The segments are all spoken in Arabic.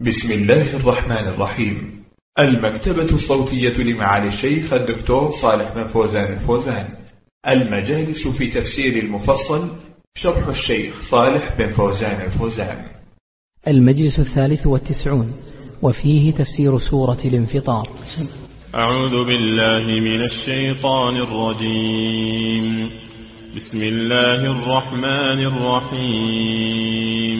بسم الله الرحمن الرحيم. المكتبة الصوتية لمعالي الشيخ الدكتور صالح بن فوزان الفوزان. المجالس في تفسير المفصل شرح الشيخ صالح بن فوزان الفوزان. المجلس الثالث والتسعون وفيه تفسير سورة الانفطار. أعوذ بالله من الشيطان الرجيم. بسم الله الرحمن الرحيم.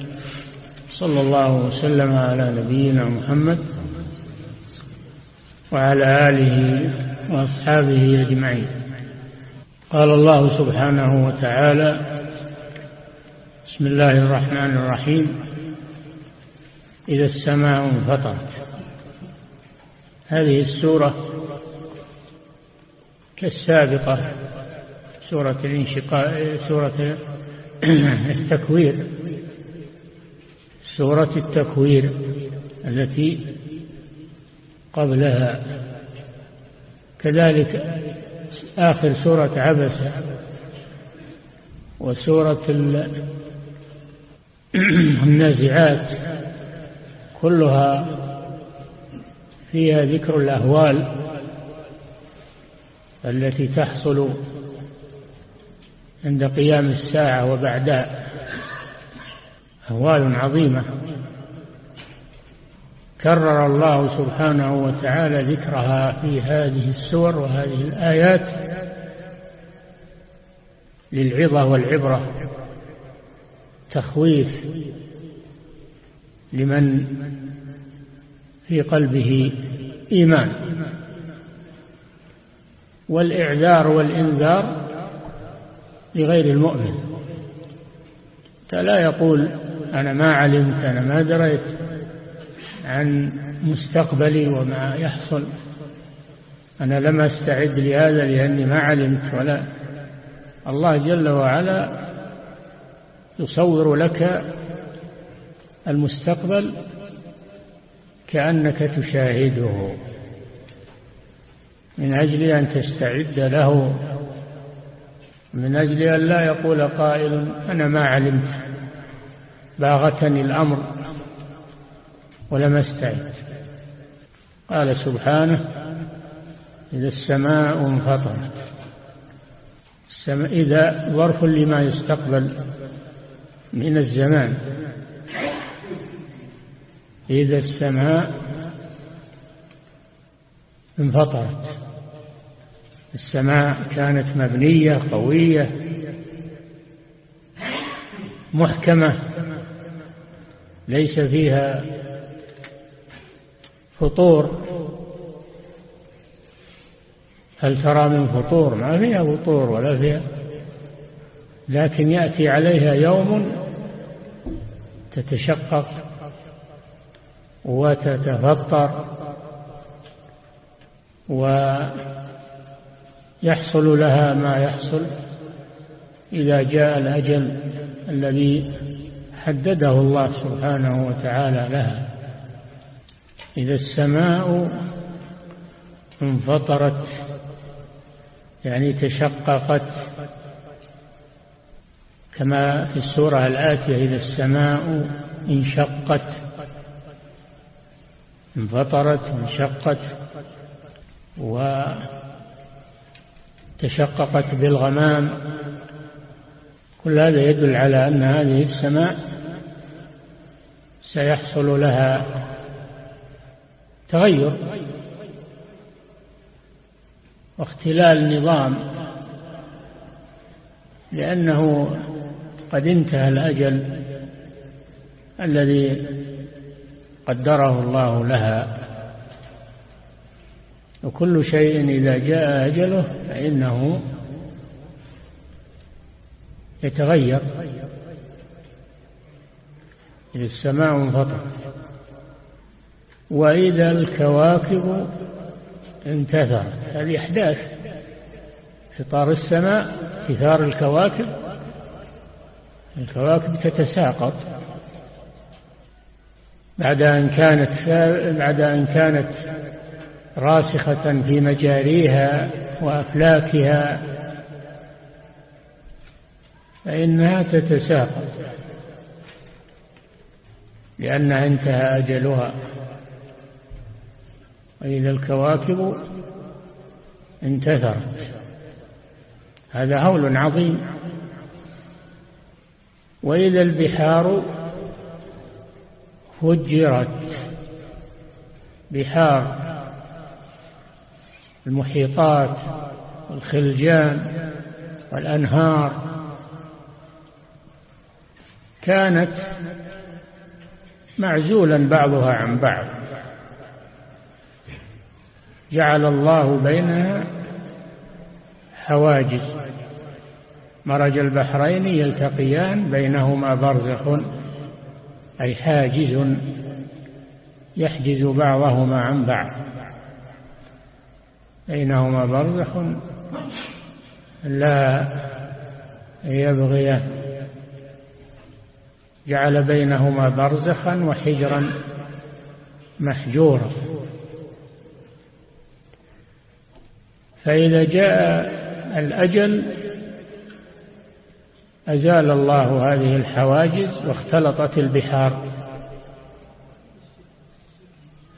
صلى الله وسلم على نبينا محمد وعلى آله وأصحابه أجمعين. قال الله سبحانه وتعالى بسم الله الرحمن الرحيم. إذا السماء انفطرت. هذه السورة كالسابقة سورة الانشقاق سورة التكوير. سورة التكوير التي قبلها. كذلك آخر سورة عبسة وسورة النازعات كلها فيها ذكر الأهوال التي تحصل عند قيام الساعة وبعدها. أهوال عظيمة. كرر الله سبحانه وتعالى ذكرها في هذه السور وهذه الآيات للعظة والعبرة تخويف لمن في قلبه إيمان. والإعذار والإنذار لغير المؤمن. لا يقول أنا ما علمت أنا ما دريت عن مستقبلي وما يحصل. أنا لم أستعد لهذا لأني ما علمت ولا الله جل وعلا يصور لك المستقبل كأنك تشاهده. من أجل أن تستعد له من أجل أن لا يقول قائل أنا ما علمت. باغتني الأمر ولم أستعد. قال سبحانه إذا السماء انفطرت السماء إذا ظرف لما يستقبل من الزمان إذا السماء انفطرت السماء كانت مبنية قوية محكمة ليس فيها فطور. هل ترى من فطور؟ ما فيها فطور ولا فيها. لكن يأتي عليها يوم تتشقق وتتفطر ويحصل لها ما يحصل إذا جاء الأجل الذي حدده الله سبحانه وتعالى لها. إذا السماء انفطرت يعني تشققت كما في السورة الآتية إذا السماء انشقت انفطرت انشقت وتشققت بالغمام كل هذا يدل على أن هذه السماء سيحصل لها تغير واختلال نظام لأنه قد انتهى الأجل الذي قدره الله لها. وكل شيء إذا جاء أجله فإنه يتغير. إذا السماء انفطرت. وإذا الكواكب انتثرت. هذه أحداث. فطار السماء كثار الكواكب. الكواكب تتساقط. بعد أن كانت بعد أن كانت راسخة في مجاريها وأفلاكها فإنها تتساقط. لأنها انتهى أجلها. وإذا الكواكب انتثرت. هذا هول عظيم. وإذا البحار فجرت. بحار المحيطات والخلجان والأنهار. كانت معزولا بعضها عن بعض. جعل الله بينها حواجز. مرج البحرين يلتقيان بينهما برزخ أي حاجز يحجز بعضهما عن بعض. بينهما برزخ لا يبغيان جعل بينهما برزخا وحجرا محجورا. فإذا جاء الأجل أزال الله هذه الحواجز واختلطت البحار.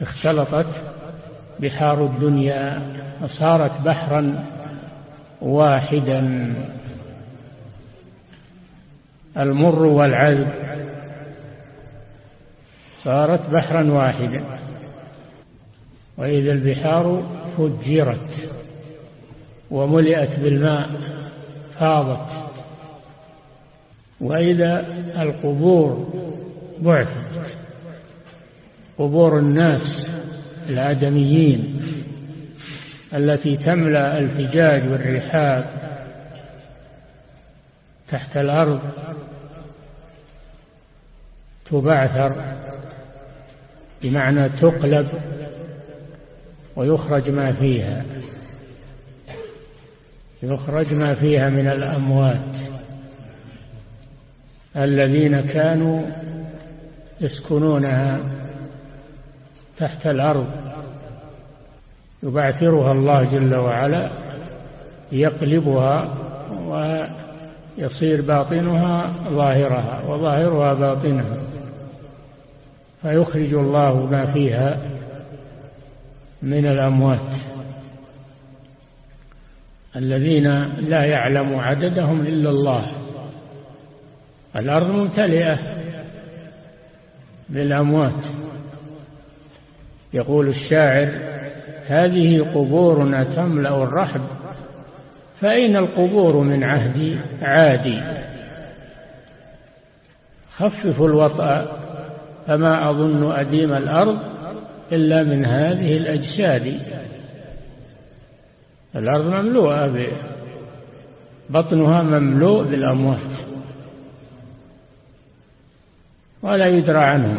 اختلطت بحار الدنيا وصارت بحرا واحدا. المر والعذب صارت بحرا واحدا. وإذا البحار فجرت وملئت بالماء فاضت. وإذا القبور بعثت قبور الناس الآدميين التي تملأ الفجاج والرحاب تحت الأرض تبعثر. بمعنى تقلب ويخرج ما فيها. يخرج ما فيها من الأموات الذين كانوا يسكنونها تحت الأرض. يبعثرها الله جل وعلا يقلبها ويصير باطنها ظاهرها وظاهرها باطنها. فيخرج الله ما فيها من الأموات. الذين لا يعلم عددهم إلا الله. الأرض ممتلئة بالأموات. يقول الشاعر هذه قبورنا تملأ الرحب فأين القبور من عهد عادي؟ خففوا الوطأ فما أظن أديم الأرض إلا من هذه الأجساد. الأرض مملوءة بطنها مملوء بالأموات. ولا يدرى عنهم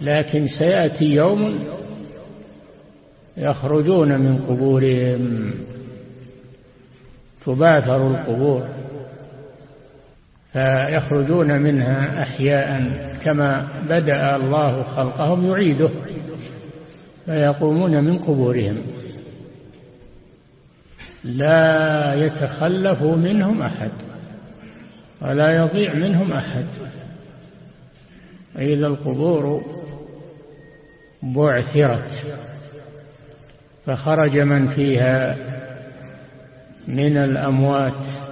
لكن سيأتي يوم يخرجون من قبورهم. تباثر القبور. فيخرجون منها أحياء كما بدأ الله خلقهم يعيده فيقومون من قبورهم. لا يتخلف منهم أحد ولا يضيع منهم أحد. إذا القبور بعثرت فخرج من فيها من الأموات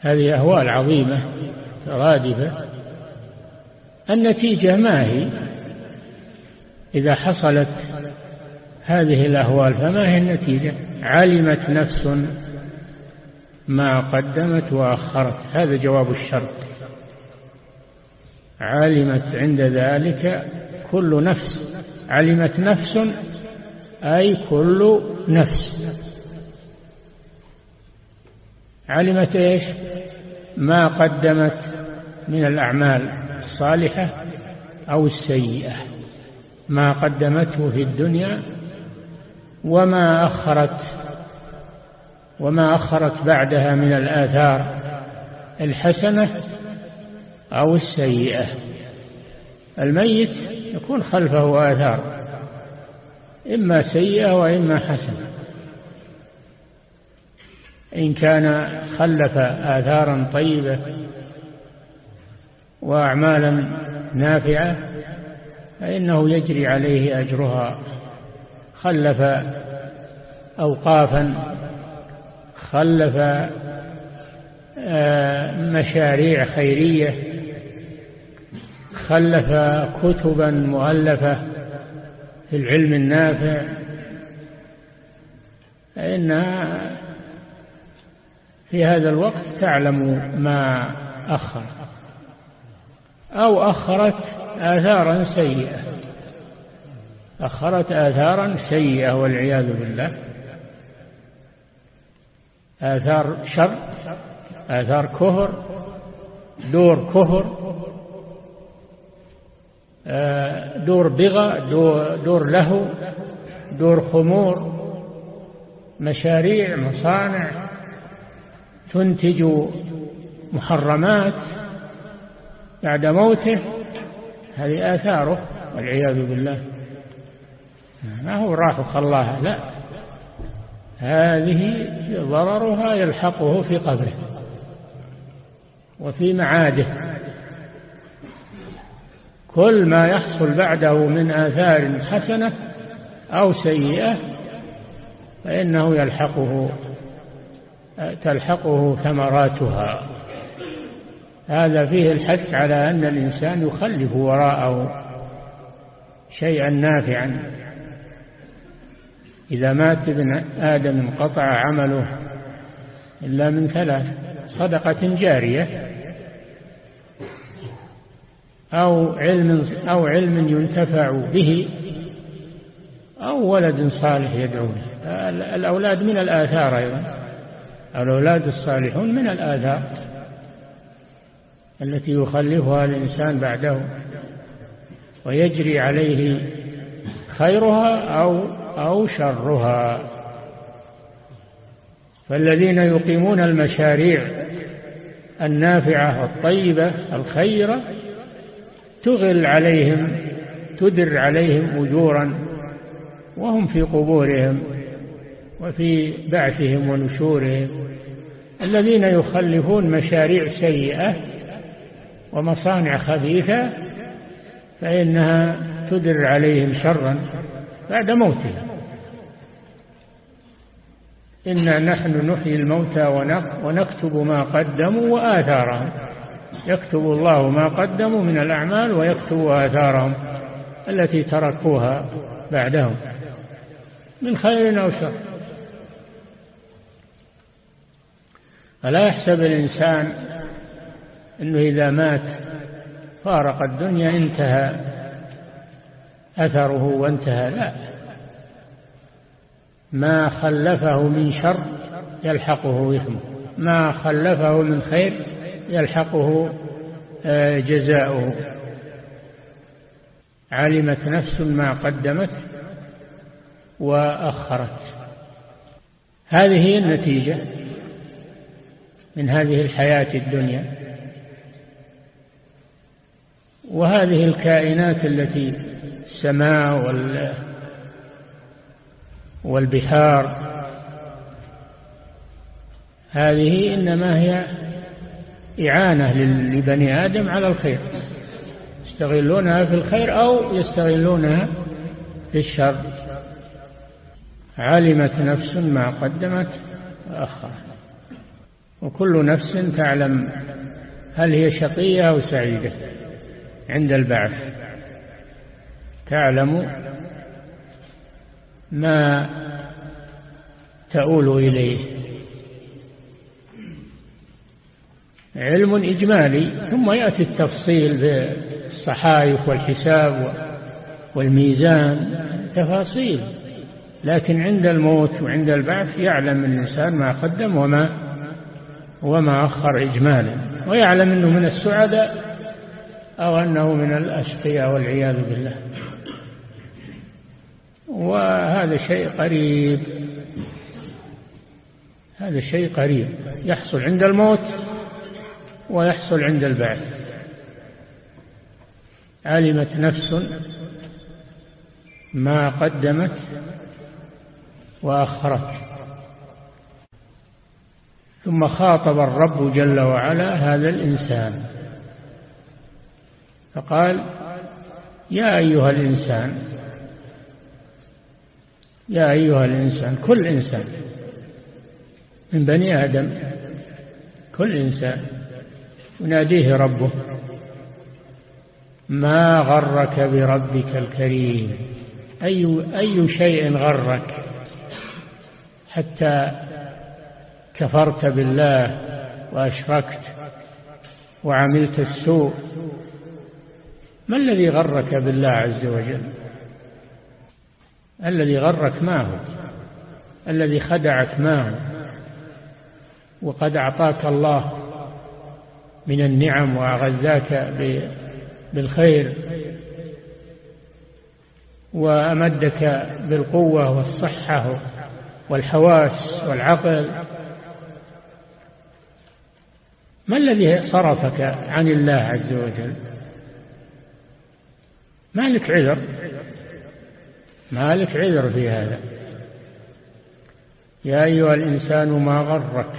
هذه أهوال عظيمة رادفة. النتيجة ما هي؟ إذا حصلت هذه الأهوال فما هي النتيجة؟ علمت نفس ما قدمت وأخرت. هذا جواب الشرط. علمت عند ذلك كل نفس. علمت نفس أي كل نفس. علمت إيش؟ ما قدمت من الأعمال الصالحة أو السيئة. ما قدمته في الدنيا وما أخرت وما أخرت بعدها من الآثار الحسنة أو السيئة. الميت يكون خلفه آثار إما سيئة وإما حسنة. إن كان خلف آثارا طيبة وأعمالا نافعة فإنه يجري عليه أجرها. خلف أوقافا خلف آه، مشاريع خيرية خلف كتبا مؤلفة في العلم النافع فإنها في هذا الوقت تعلم ما أخر أو أخرت آثارا سيئة. أخرت آثارا سيئة والعياذ بالله. آثار شر آثار كفر دور كفر آه، دور بغى دور لهو دور خمور مشاريع مصانع تنتج محرمات بعد موته هذه آثاره والعياذ بالله. ما هو راح وخلاها لا. هذه ضررها يلحقه في قبره وفي معاده. كل ما يحصل بعده من آثار حسنة أو سيئة فإنه يلحقه تلحقه ثمراتها. هذا فيه الحث على أن الإنسان يخلف وراءه شيئا نافعا. إذا مات ابن آدم انقطع عمله إلا من ثلاث صدقة جارية أو علم, أو علم ينتفع به أو ولد صالح يدعو له الأولاد من الآثار أيضا. الأولاد الصالحون من الآثار التي يخلفها الإنسان بعده ويجري عليه خيرها أو أو شرها. فالذين يقيمون المشاريع النافعة الطيبة الخيرة تغل عليهم تدر عليهم أجورا وهم في قبورهم وفي بعثهم ونشورهم. الذين يخلفون مشاريع سيئة ومصانع خبيثة فإنها تدر عليهم شرا بعد موتهم إنا نحن نحيي الموتى ونكتب ما قدموا وآثارهم. يكتب الله ما قدموا من الأعمال ويكتب آثارهم التي تركوها بعدهم من خير أو شر. فلا يحسب الإنسان أنه إذا مات فارق الدنيا انتهى أثره وانتهى لا. ما خلفه من شر يلحقه إثمه ما خلفه من خير يلحقه آه، جزاؤه. علمت نفس ما قدمت وأخرت. هذه النتيجة. من هذه الحياة الدنيا. وهذه الكائنات التي السماء وال والبحار هذه إنما هي إعانة لبني آدم على الخير. يستغلونها في الخير أو يستغلونها في الشر. علمت نفس ما قدمت وأخرت. وكل نفس تعلم هل هي شقية أو سعيدة عند البعث. تعلم ما تؤول إليه. علم إجمالي ثم يأتي التفصيل بالصحائف والحساب والميزان تفاصيل. لكن عند الموت وعند البعث يعلم الإنسان ما قدم وما وما أخر إجمالا. ويعلم أنه من السعداء أو أنه من الأشقياء والعياذ بالله. وهذا شيء قريب. هذا شيء قريب. يحصل عند الموت ويحصل عند البعث. علمت نفس ما قدمت وأخرت. ثم خاطب الرب جل وعلا هذا الإنسان. فقال يا أيها الإنسان يا أيها الإنسان كل إنسان من بني آدم كل إنسان يناديه ربه ما غرك بربك الكريم؟ أي, أي شيء غرك حتى كفرت بالله وأشركت وعملت السوء ما الذي غرك بالله عز وجل؟ الذي غرك ما هو؟ الذي خدعك ما هو؟ وقد أعطاك الله من النعم وأغذاك بالخير وأمدك بالقوة والصحة والحواس والعقل ما الذي صرفك عن الله عز وجل؟ ما لك عذر. ما لك عذر في هذا. يا أيها الإنسان ما غرك؟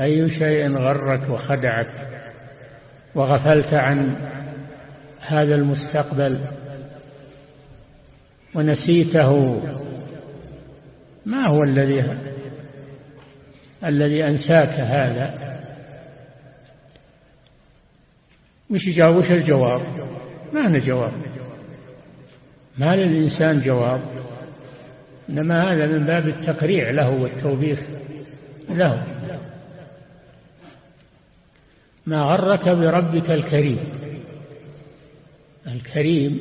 أي شيء غرك وخدعك؟ وغفلت عن هذا المستقبل؟ ونسيته؟ ما هو الذي الذي أنساك هذا؟ وش جاوب وش الجواب؟ ما هنا جواب. ما للإنسان جواب. إنما هذا من باب التقريع له والتوبيخ له. ما غرك بربك الكريم. الكريم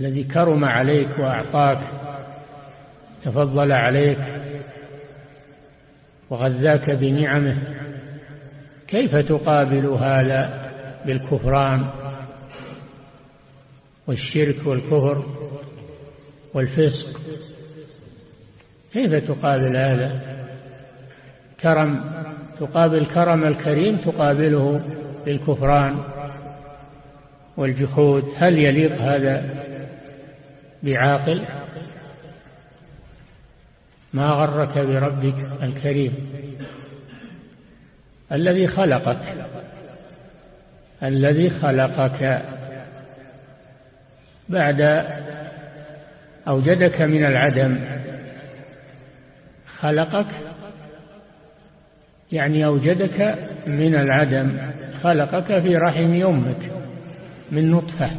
الذي كرم عليك وأعطاك تفضل عليك وغذاك بنعمه كيف تقابل هذا بالكفران والشرك والكفر والفسق؟ كيف تقابل هذا؟ كرم تقابل كرم الكريم تقابله بالكفران والجحود. هل يليق هذا بعاقل؟ ما غرك بربك الكريم. الذي خلقك. الذي خلقك. بعد أوجدك من العدم. خلقك؟ يعني أوجدك من العدم. خلقك في رحم أمك من نطفة.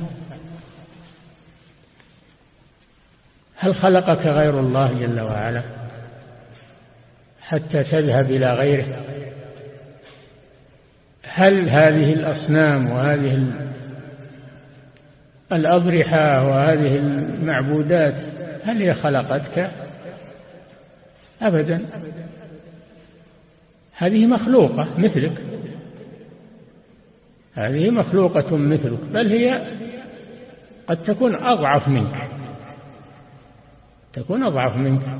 هل خلقك غير الله جل وعلا حتى تذهب إلى غيره؟ هل هذه الأصنام وهذه الأضرحة وهذه المعبودات هل هي خلقتك؟ أبدا. هذه مخلوقة مثلك. هذه مخلوقة مثلك بل هي قد تكون أضعف منك. تكون أضعف منك.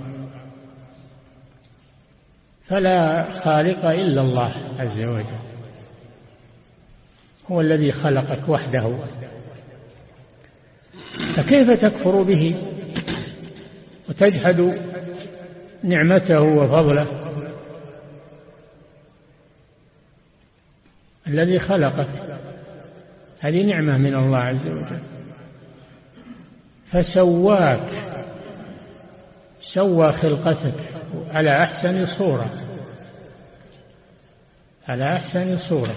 فلا خالق إلا الله عز وجل. هو الذي خلقك وحده. فكيف تكفر به؟ وتجحد نعمته وفضله. الذي خلقك. هذه نعمة من الله عز وجل. فسواك. سوى خلقتك على أحسن صورة. على أحسن صورة.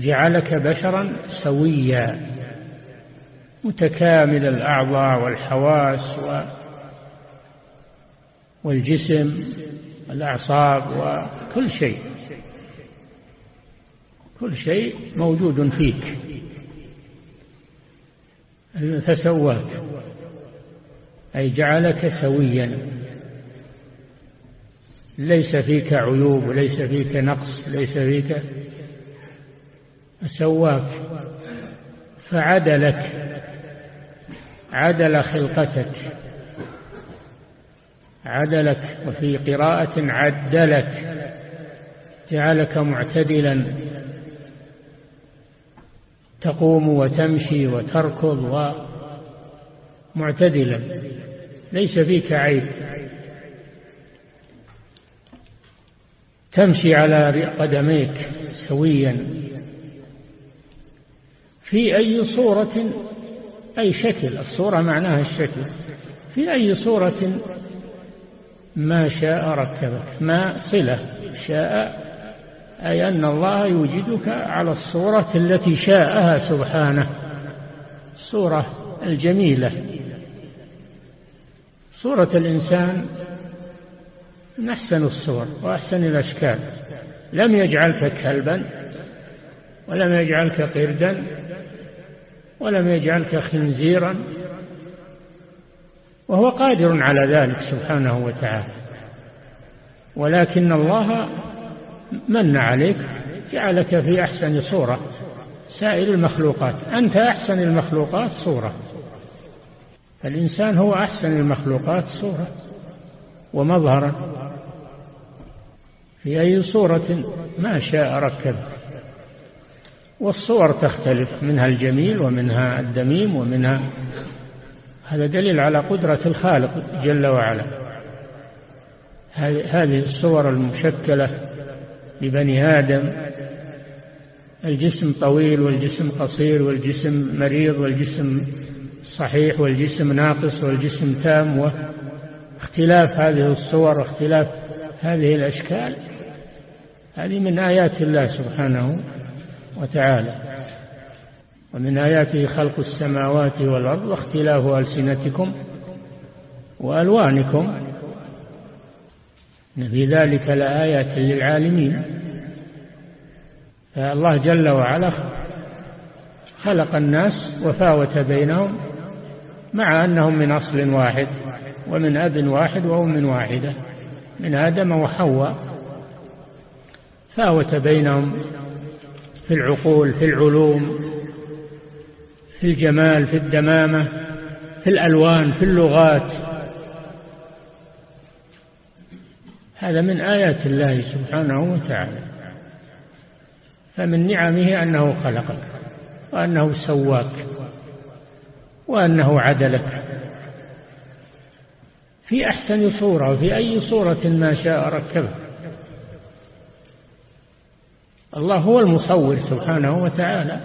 جعلك بشرا سويا متكامل الأعضاء والحواس والجسم والأعصاب وكل شيء. كل شيء موجود فيك. فسواك أي جعلك سويا. ليس فيك عيوب وليس فيك نقص ليس فيك سواك فعدلك عدل خلقتك عدلك وفي قراءة عدلك جعلك معتدلا تقوم وتمشي وتركض ومعتدلا ليس فيك عيب. تمشي على قدميك سويا. في أي صورة أي شكل الصورة معناها الشكل. في أي صورة ما شاء ركبك ما صلة شاء أي أن الله يوجدك على الصورة التي شاءها سبحانه. الصورة الجميلة. صورة الإنسان من أحسن الصور وأحسن الأشكال. لم يجعلك كلبا ولم يجعلك قردا ولم يجعلك خنزيرا. وهو قادر على ذلك سبحانه وتعالى. ولكن الله من عليك جعلك في أحسن صورة. سائر المخلوقات أنت أحسن المخلوقات صورة. فالإنسان هو أحسن المخلوقات صورة. ومظهرا في أي صورة ما شاء ركب والصور تختلف منها الجميل ومنها الدميم ومنها هذا دليل على قدرة الخالق جل وعلا. هذه الصور المشكلة لبني آدم. الجسم طويل والجسم قصير والجسم مريض والجسم صحيح والجسم ناقص والجسم تام واختلاف هذه الصور واختلاف هذه الأشكال. هذه من آيات الله سبحانه وتعالى. ومن آياته خلق السماوات والأرض واختلاف ألسنتكم وألوانكم. في ذلك لآيات للعالمين. فالله جل وعلا خلق الناس وفاوت بينهم مع أنهم من أصل واحد ومن أب واحد وأم واحدة. من آدم وحواء فاوت بينهم في العقول في العلوم في الجمال في الدمامة في الألوان في اللغات. هذا من آيات الله سبحانه وتعالى. فمن نعمه أنه خلقك وأنه سواك وأنه عدلك. في أحسن صورة وفي أي صورة ما شاء ركبك الله هو المصور سبحانه وتعالى.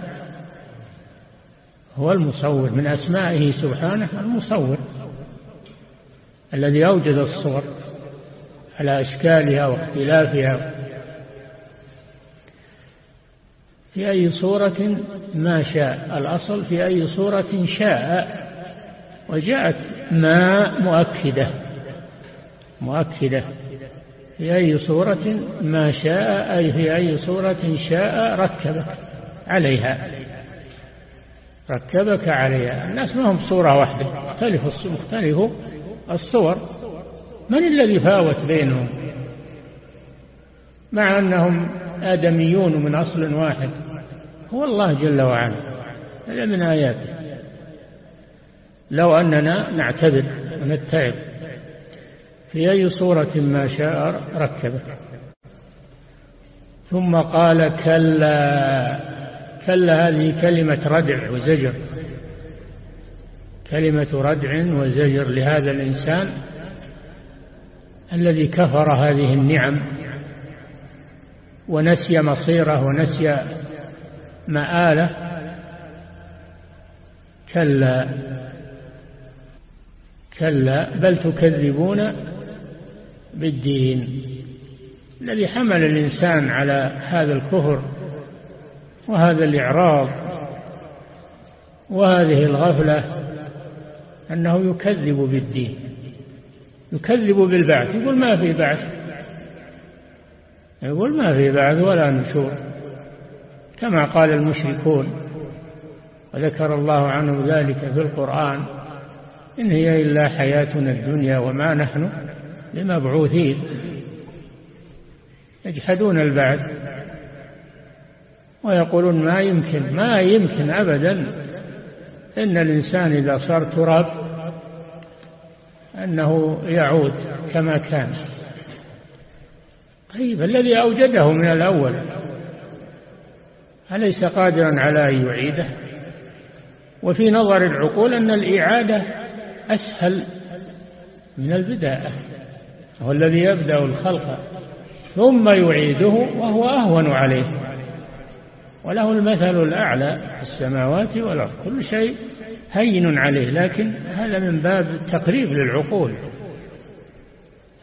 هو المصور من أسمائه سبحانه المصور الذي أوجد الصور على أشكالها واختلافها. في أي صورة ما شاء الأصل في أي صورة شاء. وجاءت ما مؤكدة مؤكدة. في أي صورة ما شاء أي في أي صورة شاء ركبك عليها. ركبك عليها. الناس ما هم صورة واحدة مختلف مختلف الصور. من الذي فاوت بينهم؟ مع أنهم آدميون من أصل واحد. هو الله جل وعلا. هذا من آياته. لو أننا نعتبر ونتعب في أي صورة ما شاء ركبه. ثم قال كلا كلا هذه كلمة ردع وزجر. كلمة ردع وزجر لهذا الإنسان الذي كفر هذه النعم ونسي مصيره ونسي مآله. كلا كلا بل تكذبون بالدين. الذي حمل الإنسان على هذا الكفر وهذا الإعراض وهذه الغفلة أنه يكذب بالدين يكذب بالبعث. يقول ما في بعث؟ يقول ما في بعث ولا نشور. كما قال المشركون وذكر الله عنه ذلك في القرآن إن هي إلا حياتنا الدنيا وما نحن بمبعوثين يجحدون البعث. ويقولون ما يمكن ما يمكن أبدا. إن الإنسان إذا صار تراب أنه يعود كما كان. طيب الذي أوجده من الأول أليس قادرا على أن يعيده؟ وفي نظر العقول أن الإعادة أسهل من البداية. هو الذي يبدأ الخلق ثم يعيده وهو أهون عليه. وله المثل الأعلى في السماوات والأرض. كل شيء هين عليه. لكن هذا من باب التقريب للعقول.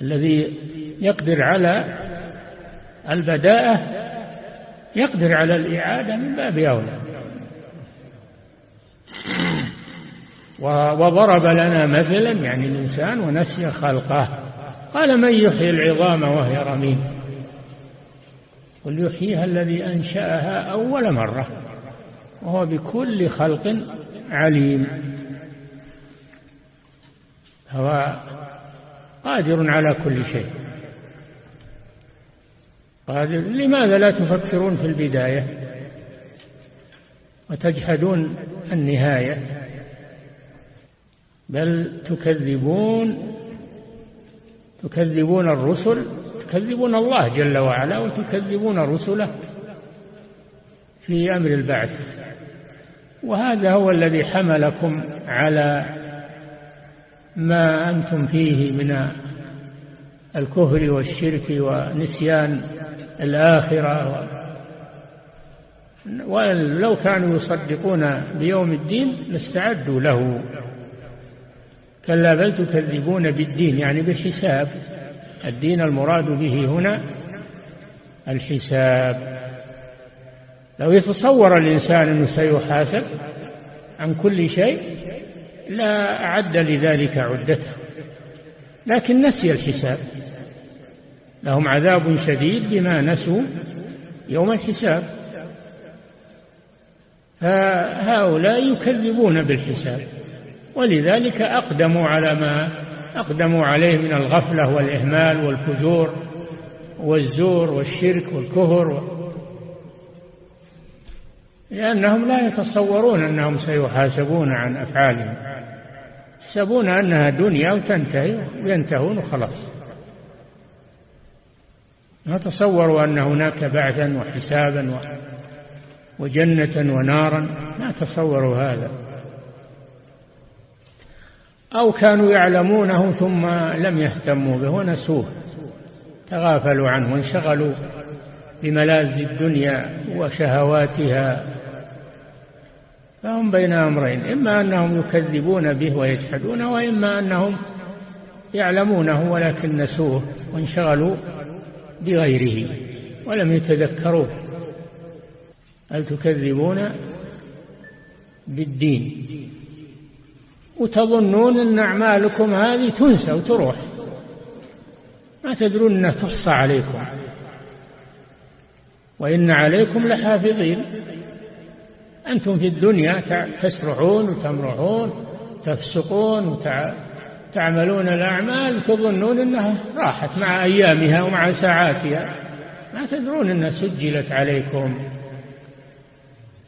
الذي يقدر على البداءة يقدر على الإعادة من باب أولى. وضرب لنا مثلا يعني الإنسان ونسي خلقه. قال من يحيي العظام وهي رميم. قل يحييها الذي أنشأها أول مرة وهو بكل خلق عليم. هو قادر على كل شيء. قادر لماذا لا تفكرون في البداية؟ وتجحدون النهاية. بل تكذبون تكذبون الرسل تكذبون الله جل وعلا وتكذبون رسله في أمر البعث. وهذا هو الذي حملكم على ما أنتم فيه من الكفر والشرك ونسيان الآخرة. ولو كانوا يصدقون بيوم الدين لاستعدوا له. كلا بل تكذبون بالدين يعني بالحساب. الدين المراد به هنا الحساب. لو يتصور الإنسان أنه سيحاسب عن كل شيء لا أعد لذلك عدته. لكن نسي الحساب. لهم عذاب شديد بما نسوا يوم الحساب. فهؤلاء يكذبون بالحساب. ولذلك أقدموا على ما أقدموا عليه من الغفلة والإهمال والفجور والزور والشرك والكفر لأنهم لا يتصورون أنهم سيحاسبون عن أفعالهم. يحسبون أنها دنيا وتنتهي وينتهون وخلاص. ما تصوروا أن هناك بعثا وحسابا وجنة ونارا. ما تصوروا هذا. أو كانوا يعلمونه ثم لم يهتموا به ونسوه تغافلوا عنه وانشغلوا بملاذ الدنيا وشهواتها. فهم بين أمرين إما أنهم يكذبون به ويجحدونه وإما أنهم يعلمونه ولكن نسوه وانشغلوا بغيره ولم يتذكروه. هل تكذبون بالدين؟ وتظنون أن أعمالكم هذه تنسى وتروح. ما تدرون أنها تحصى عليكم. وإن عليكم لحافظين. أنتم في الدنيا تسرعون وتمرحون تفسقون وتعملون الأعمال تظنون أنها راحت مع أيامها ومع ساعاتها. ما تدرون أنها سجلت عليكم.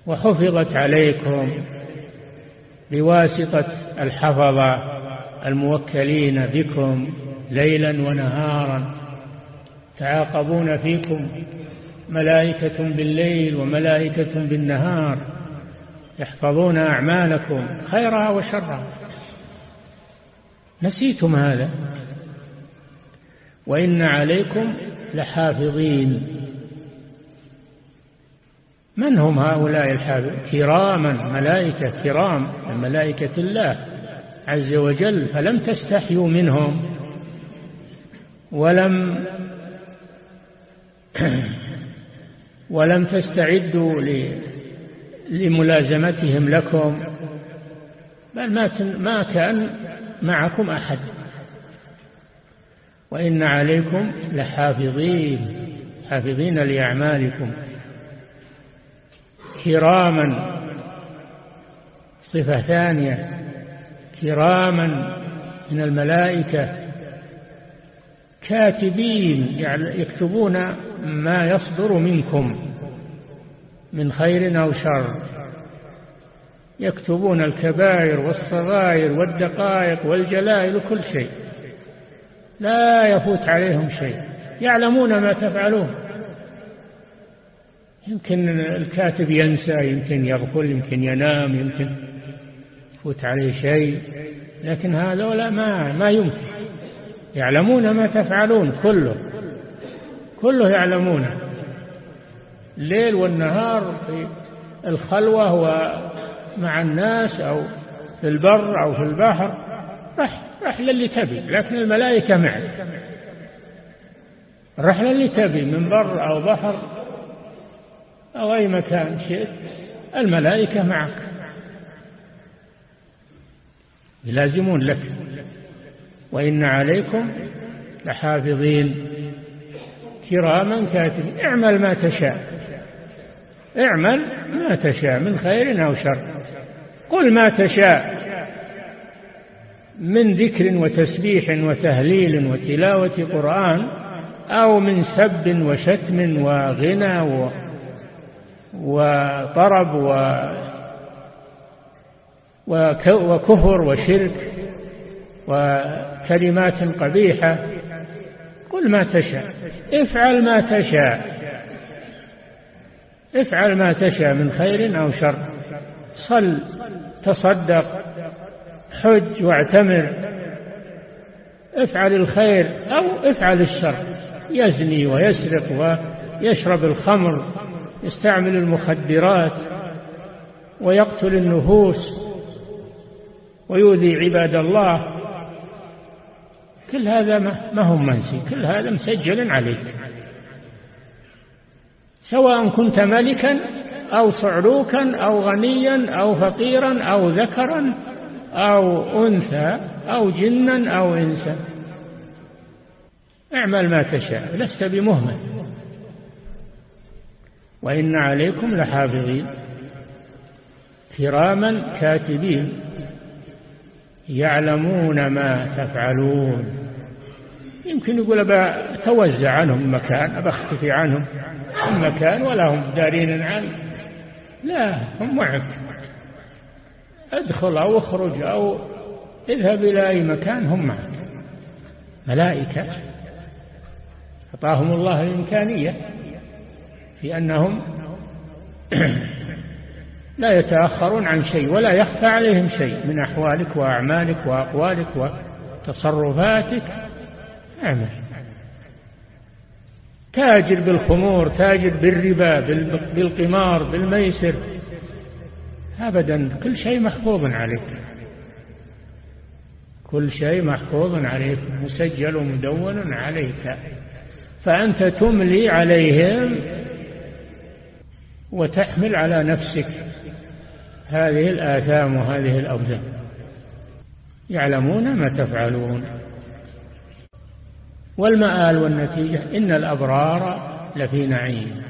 وحفظت عليكم. بواسطة الحفظة الموكلين بكم ليلا ونهارا. تعاقبون فيكم ملائكة بالليل وملائكة بالنهار. يحفظون أعمالكم خيرها وشرها. نسيتم هذا. وإن عليكم لحافظين. من هم هؤلاء الحافظين كراما ملائكة كرام ملائكة الله عز وجل فلم تستحيوا منهم. ولم ولم تستعدوا لملازمتهم لكم. بل ما كان معكم أحد. وإن عليكم لحافظين حافظين لأعمالكم. كراما. صفة ثانية. كراما من الملائكة. كاتبين يعني يكتبون ما يصدر منكم من خير أو شر. يكتبون الكبائر والصغائر والدقائق والجلائل وكل شيء. لا يفوت عليهم شيء. يعلمون ما تفعلون. يمكن الكاتب ينسى يمكن يغفل يمكن ينام يمكن يفوت عليه شيء لكن هذا ما ما يمكن. يعلمون ما تفعلون كله كله يعلمونه. الليل والنهار في الخلوة ومع الناس أو في البر أو في البحر. رح رحلة اللي تبي لكن الملائكة معك. الرحلة اللي تبي من بر أو بحر. أو أي مكان شئت الملائكة معك. يلازمون لك. وإن عليكم لحافظين. كراما كاتبين. اعمل ما تشاء. اعمل ما تشاء من خير أو شر. قل ما تشاء. من ذكر وتسبيح وتهليل وتلاوة قرآن أو من سب وشتم وغنى وطرب و وكفر وشرك وكلمات قبيحة. قل ما تشاء. افعل ما تشاء. افعل ما تشاء من خير أو شر. صل تصدق حج واعتمر. افعل الخير أو افعل الشر. يزني ويسرق ويشرب الخمر. يستعمل المخدرات ويقتل النفوس ويؤذي عباد الله. كل هذا ما هم منسي. كل هذا مسجل عليك. سواء كنت ملكا أو صعلوكا أو غنيا أو فقيرا أو ذكرا أو أنثى أو جنا أو إنسا. اعمل ما تشاء. لست بمهمل. وإن عليكم لحافظين. كراما كاتبين. يعلمون ما تفعلون. يمكن يقول أتوزع عنهم مكان أبختفي عنهم. المكان ولا هم دارين عنه. لا هم معك. أدخل أو اخرج أو اذهب إلى أي مكان هم معك. ملائكة. أعطاهم الله الإمكانية. في أنهم لا يتأخرون عن شيء ولا يخفى عليهم شيء من أحوالك وأعمالك وأقوالك وتصرفاتك. أعمل. تاجر بالخمور تاجر بالربا بالقمار بالميسر. أبدا كل شيء محفوظ عليك. كل شيء محفوظ عليك مسجل ومدون عليك. فأنت تملي عليهم وتحمل على نفسك هذه الآثام وهذه الأوزان يعلمون ما تفعلون. والمآل والنتيجة إن الأبرار لفي نعيم.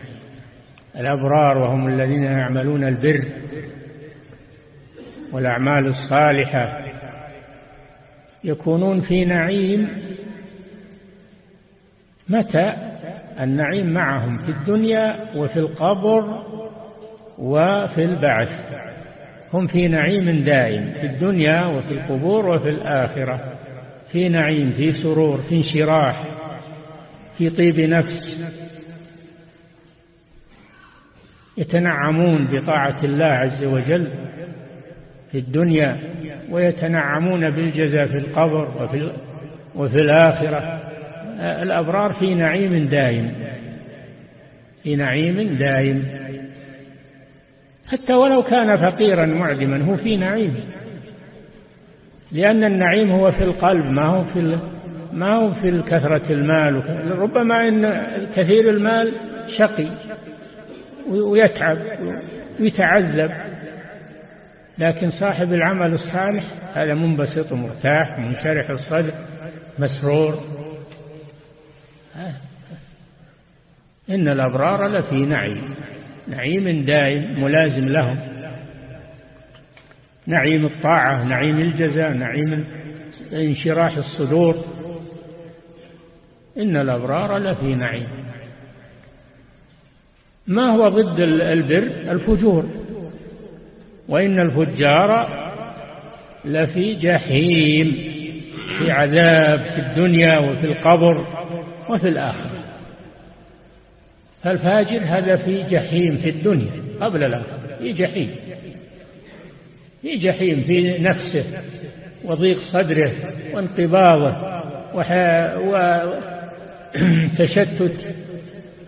الأبرار وهم الذين يعملون البر والأعمال الصالحة. يكونون في نعيم. متى؟ النعيم معهم في الدنيا وفي القبر وفي البعث. هم في نعيم دائم في الدنيا وفي القبور وفي الآخرة. في نعيم في سرور في انشراح في طيب نفس. يتنعمون بطاعة الله عز وجل في الدنيا ويتنعمون بالجزاء في القبر وفي, وفي الآخرة. الأبرار في نعيم دائم. في نعيم دائم. حتى ولو كان فقيرا معدما هو في نعيم. لأن النعيم هو في القلب ما هو في ما هو في كثرة المال. ربما إن كثير المال شقي ويتعب ويتعذب لكن صاحب العمل الصالح هذا منبسط ومرتاح منشرح الصدر مسرور. إن الأبرار لفي نعيم. نعيم دائم ملازم لهم. نعيم الطاعة نعيم الجزاء نعيم انشراح الصدور. إن الأبرار لفي نعيم. ما هو ضد البر؟ الفجور. وإن الفجار لفي جحيم في عذاب في الدنيا وفي القبر. وفي الآخرة. فالفاجر هذا في جحيم في الدنيا قبل الآخرة. في جحيم. في جحيم في نفسه وضيق صدره وانقباضه وتشتت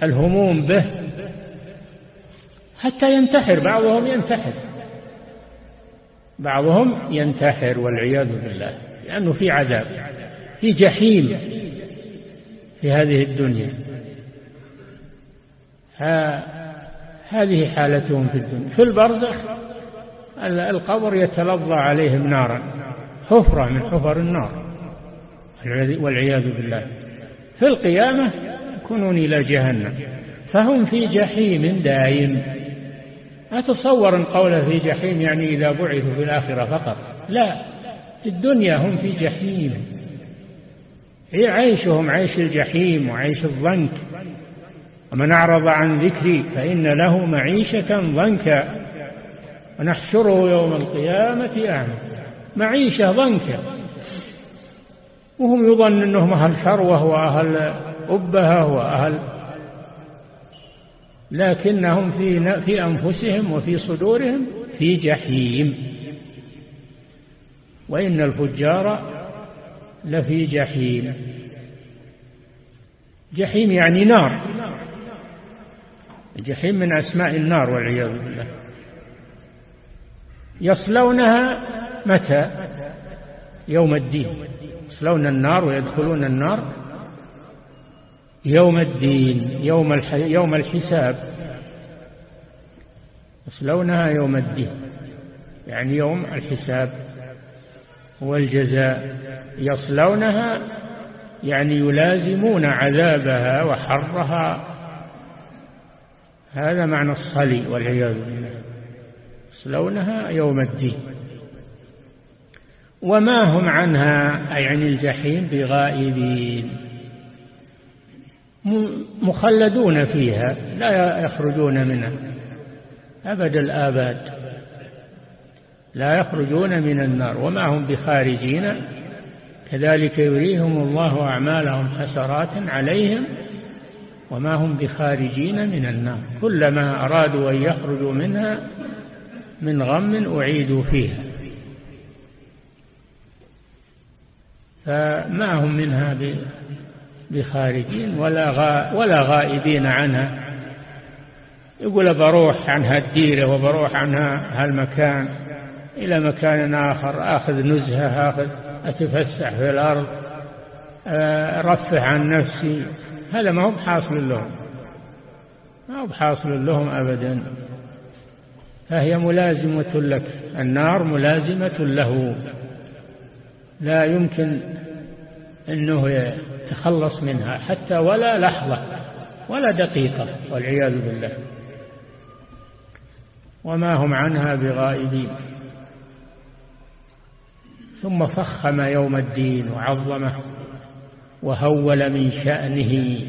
الهموم به حتى ينتحر. بعضهم ينتحر. بعضهم ينتحر والعياذ بالله لأنه في عذاب. في جحيم. في هذه الدنيا. هذه حالتهم في الدنيا. في البرزخ القبر يتلظى عليهم نارا. حفرة من حفر النار. والعياذ بالله. في القيامة يكونون إلى جهنم. فهم في جحيم دائم. أتصور أن قوله في جحيم يعني إذا بعثوا في الآخرة فقط. لا في الدنيا هم في جحيم. عيشهم عيش الجحيم وعيش الضنك ومن أعرض عن ذكري فإن له معيشة ضنكا. ونحشره يوم القيامة أعمى. معيشة ضنكا. وهم يظن أنهم أهل ثروة وأهل أبهة وأهل لكنهم في في أنفسهم وفي صدورهم في جحيم. وإن الفجار لفي جحيم. جحيم يعني نار. الجحيم من أسماء النار والعياذ بالله. يصلونها متى؟ يوم الدين. يصلون النار ويدخلون النار يوم الدين يوم. يوم الحساب. يصلونها يوم الدين يعني يوم الحساب. والجزاء يصلونها يعني يلازمون عذابها وحرها. هذا معنى الصلي والعياذ بالله. يصلونها يوم الدين. وما هم عنها؟ أي عن الجحيم بغائبين. مخلدون فيها لا يخرجون منها. أبد الآباد. لا يخرجون من النار وما هم بخارجين. كذلك يريهم الله أعمالهم حسرات عليهم وما هم بخارجين من النار. كلما أرادوا أن يخرجوا منها من غم أعيدوا فيها. فما هم منها بخارجين ولا, ولا غائبين عنها. يقول بروح عن هالديرة وبروح عن هالمكان. إلى مكان آخر آخذ نزهة آخذ أتفسح في الأرض أرفه عن نفسي. هذا ما هو بحاصل لهم. ما هو بحاصل لهم أبدا. فهي ملازمة لك. النار ملازمة له. لا يمكن أنه يتخلص منها حتى ولا لحظة ولا دقيقة والعياذ بالله. وما هم عنها بغائبين. ثم فخم يوم الدين وعظمه وهول من شأنه.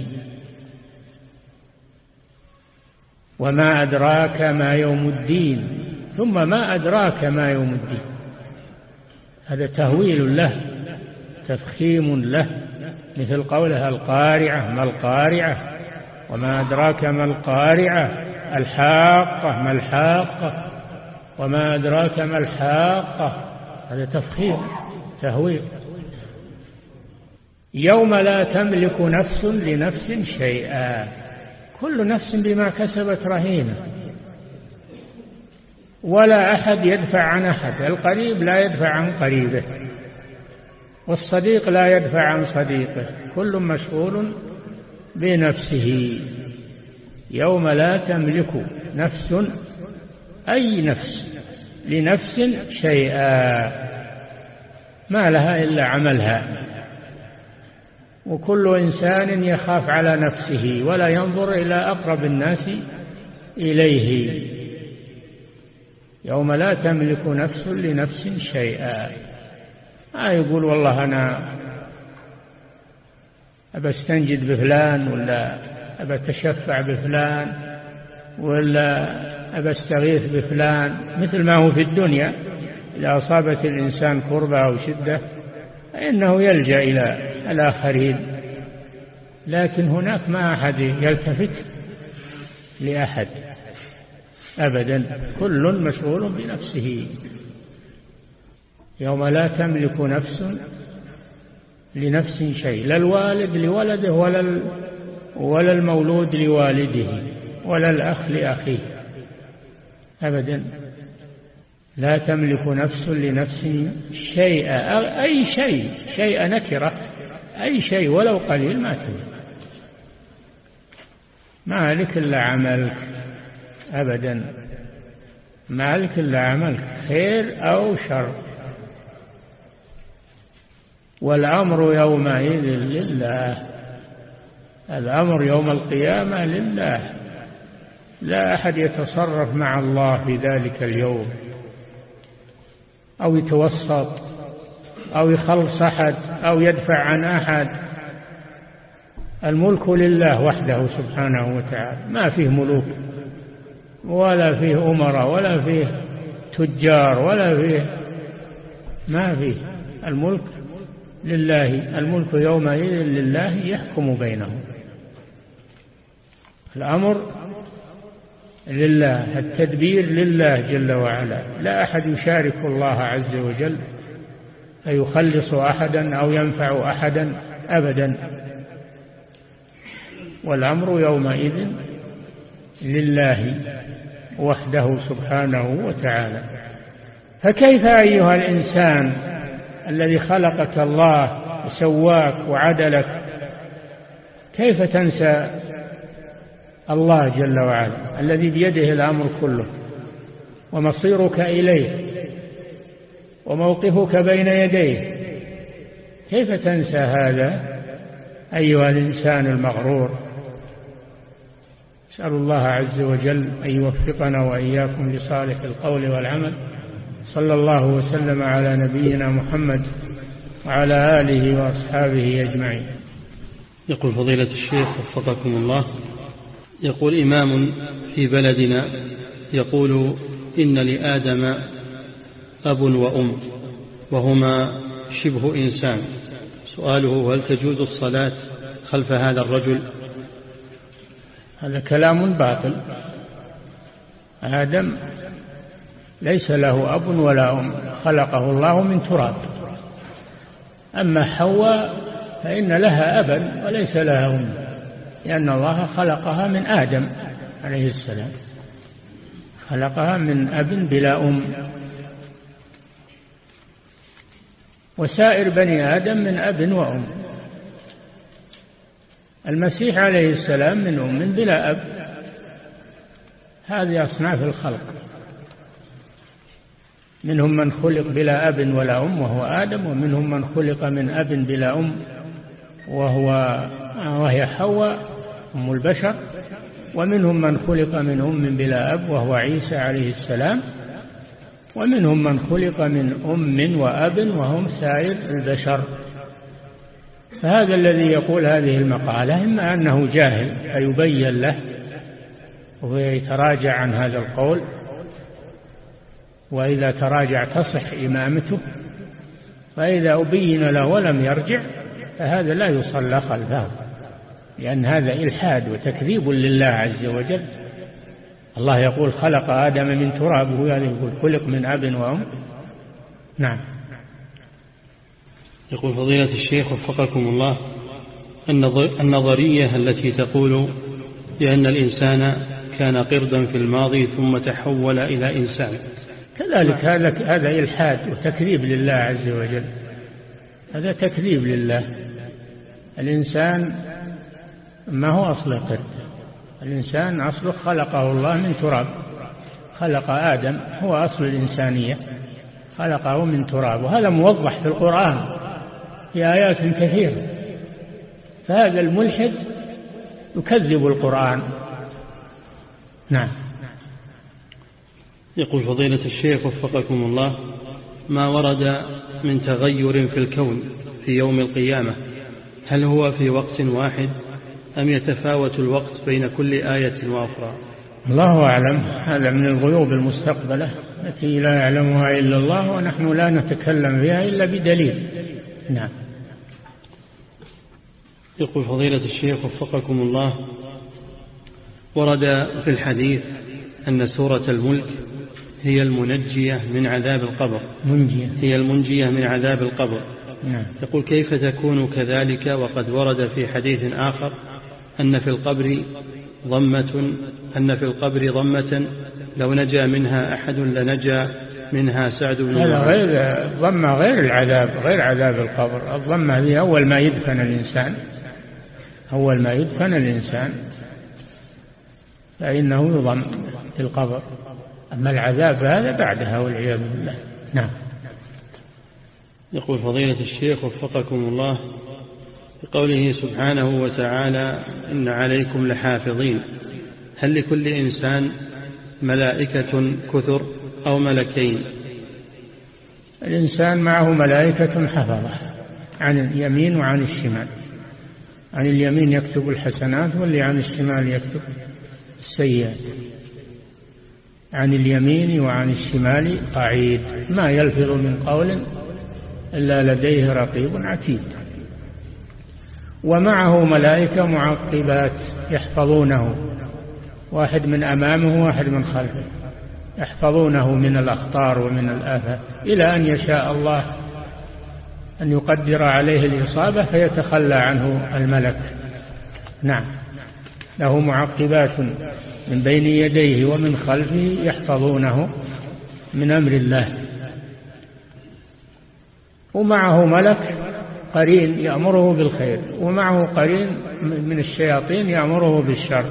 وما أدراك ما يوم الدين ثم ما أدراك ما يوم الدين. هذا تهويل له تفخيم له. مثل قولها القارعة ما القارعة؟ وما أدراك ما القارعة؟ الحاقة ما الحاقة؟ وما أدراك ما الحاقة؟ هذا تفخيم تهويل. يوم لا تملك نفس لنفس شيئا. كل نفس بما كسبت رهينة. ولا أحد يدفع عن أحد. القريب لا يدفع عن قريبه. والصديق لا يدفع عن صديقه. كل مشغول بنفسه. يوم لا تملك نفس أي نفس. لنفس شيئا ما لها إلا عملها. وكل إنسان يخاف على نفسه ولا ينظر إلى أقرب الناس إليه. يوم لا تملك نفس لنفس شيئا. ما يقول والله أنا أبى أستنجد بفلان ولا أبى أتشفع بفلان ولا أبى استغيث بفلان مثل ما هو في الدنيا. إذا أصابت الإنسان كربة أو شدة فإنه يلجأ إلى الآخرين. لكن هناك ما أحد يلتفت لأحد أبدا. كل مشغول بنفسه. يوم لا تملك نفس لنفس شيء لا الوالد لولده ولا ولا المولود لوالده ولا الأخ لأخيه. أبدا. لا تملك نفس لنفس شيئا. أي شيء شيء نكرة. أي شيء ولو قليل ما تملك. ما لك إلا عملك. أبدا. ما لك إلا عملك. خير أو شر. والأمر يومئذ لله. الأمر يوم القيامة لله. لا أحد يتصرف مع الله في ذلك اليوم أو يتوسط أو يخلص أحد أو يدفع عن أحد. الملك لله وحده سبحانه وتعالى ما فيه ملوك ولا فيه أمراء ولا فيه تجار ولا فيه ما فيه. الملك لله الملك يومئذ لله يحكم بينهم. الأمر لله التدبير لله جل وعلا. لا أحد يشارك الله عز وجل فيخلص أحدا أو ينفع أحدا أبدا. والأمر يومئذ لله وحده سبحانه وتعالى. فكيف أيها الإنسان الذي خلقك الله وسواك وعدلك كيف تنسى الله جل وعلا الذي بيده الأمر كله ومصيرك إليه وموقفك بين يديه. كيف تنسى هذا أيها الإنسان المغرور؟ نسأل الله عز وجل أن يوفقنا وإياكم لصالح القول والعمل. صلى الله وسلم على نبينا محمد وعلى آله وأصحابه أجمعين. يقول فضيلة الشيخ وفقكم الله يقول إمام في بلدنا يقول إن لآدم أب وأم وهما شبه إنسان. سؤاله هل تجوز الصلاة خلف هذا الرجل؟ هذا كلام باطل. آدم ليس له أب ولا أم خلقه الله من تراب. أما حواء فإن لها أبا وليس لها أم. لأن الله خلقها من آدم عليه السلام. خلقها من أب بلا أم. وسائر بني آدم من أب وأم. المسيح عليه السلام من أم بلا أب. هذه أصناف الخلق. منهم من خلق بلا أب ولا أم وهو آدم ومنهم من خلق من أب بلا أم وهو وهي حواء أم البشر ومنهم من خلق من أم بلا أب وهو عيسى عليه السلام ومنهم من خلق من أم وأب وهم سائر البشر. فهذا الذي يقول هذه المقالة إما أنه جاهل فيبين له ويتراجع عن هذا القول وإذا تراجع تصح إمامته فإذا أبين له ولم يرجع فهذا لا يصلى خلفه. لأن هذا إلحاد وتكذيب لله عز وجل. الله يقول خلق آدم من تراب وهو يقول خلق من أب وأم. نعم. يقول فضيلة الشيخ وفقكم الله النظرية التي تقول بأن الإنسان كان قردا في الماضي ثم تحول إلى إنسان. كذلك هذا هذا إلحاد وتكذيب لله عز وجل. هذا تكذيب لله. الإنسان ما هو أصل القرد؟ الإنسان أصله خلقه الله من تراب. خلق آدم هو أصل الإنسانية. خلقه من تراب وهذا موضح في القرآن في آيات كثيرة. فهذا الملحد يكذب القرآن. نعم. يقول فضيلة الشيخ وفقكم الله ما ورد من تغير في الكون في يوم القيامة؟ هل هو في وقت واحد؟ أم يتفاوت الوقت بين كل آية وأخرى؟ الله أعلم. هذا من الغيوب المستقبلة التي لا يعلمها إلا الله ونحن لا نتكلم فيها إلا بدليل. نعم. يقول فضيلة الشيخ وفقكم الله ورد في الحديث أن سورة الملك هي المنجية من عذاب القبر. منجية. هي المنجية من عذاب القبر. نعم. يقول كيف تكون كذلك وقد ورد في حديث آخر أن في القبر ضمة أن في القبر ضمة لو نجا منها أحد لنجا منها سعد بن هذا غير ضمة غير العذاب غير عذاب القبر. الضمة هذه أول ما يدفن الإنسان أول ما يدفن الإنسان فإنه يضم في القبر. أما العذاب هذا بعدها والعياذ بالله. نعم. يقول فضيلة الشيخ وفقكم الله بقوله سبحانه وتعالى إن عليكم لحافظين. هل لكل إنسان ملائكة كثر أو ملكين؟ الإنسان معه ملائكة حفظة عن اليمين وعن الشمال. عن اليمين يكتب الحسنات واللي عن الشمال يكتب السيئات. عن اليمين وعن الشمال قعيد ما يلفظ من قول إلا لديه رقيب عتيد. ومعه ملائكة معقبات يحفظونه. واحد من أمامه واحد من خلفه. يحفظونه من الأخطار ومن الآفات إلى أن يشاء الله أن يقدر عليه الإصابة فيتخلى عنه الملك. نعم. له معقبات من بين يديه ومن خلفه يحفظونه من أمر الله. ومعه ملك قرين يأمره بالخير ومعه قرين من الشياطين يأمره بالشر.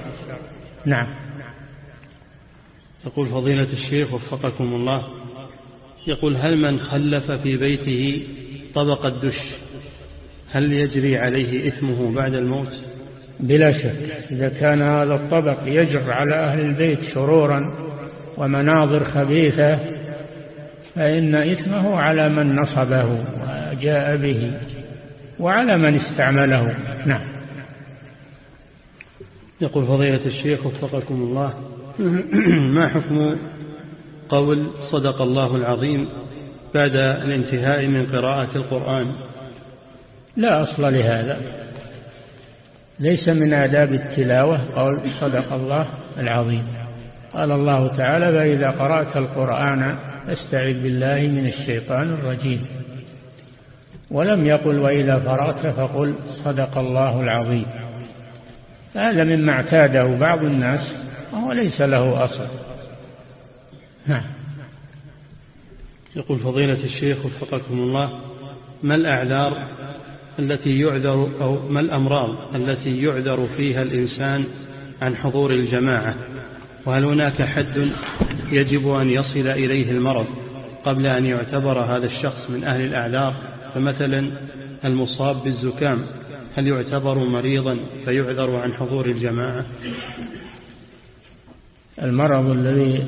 نعم. يقول فضيلة الشيخ وفقكم الله يقول هل من خلف في بيته طبق الدش هل يجري عليه إثمه بعد الموت؟ بلا شك إذا كان هذا الطبق يجر على أهل البيت شرورا ومناظر خبيثة فإن إثمه على من نصبه وجاء به. وعلى من استعمله. نعم. يقول فضيلة الشيخ وفقكم الله. ما حكم قول صدق الله العظيم بعد الانتهاء من قراءة القرآن؟ لا أصل لهذا. ليس من آداب التلاوة قول صدق الله العظيم. قال الله تعالى فإذا قرأت القرآن فاستعذ بالله من الشيطان الرجيم. ولم يقل وإذا فرغت فقل صدق الله العظيم. هذا مما اعتاده بعض الناس وهو ليس له أصل. نعم. يقول فضيلة الشيخ وفقكم الله ما الأعذار التي يعذر أو ما الأمراض التي يعذر فيها الإنسان عن حضور الجماعة؟ وهل هناك حد يجب أن يصل إليه المرض قبل أن يعتبر هذا الشخص من أهل الأعذار؟ فمثلا المصاب بالزكام هل يعتبر مريضا فيعذر عن حضور الجماعة؟ المرض الذي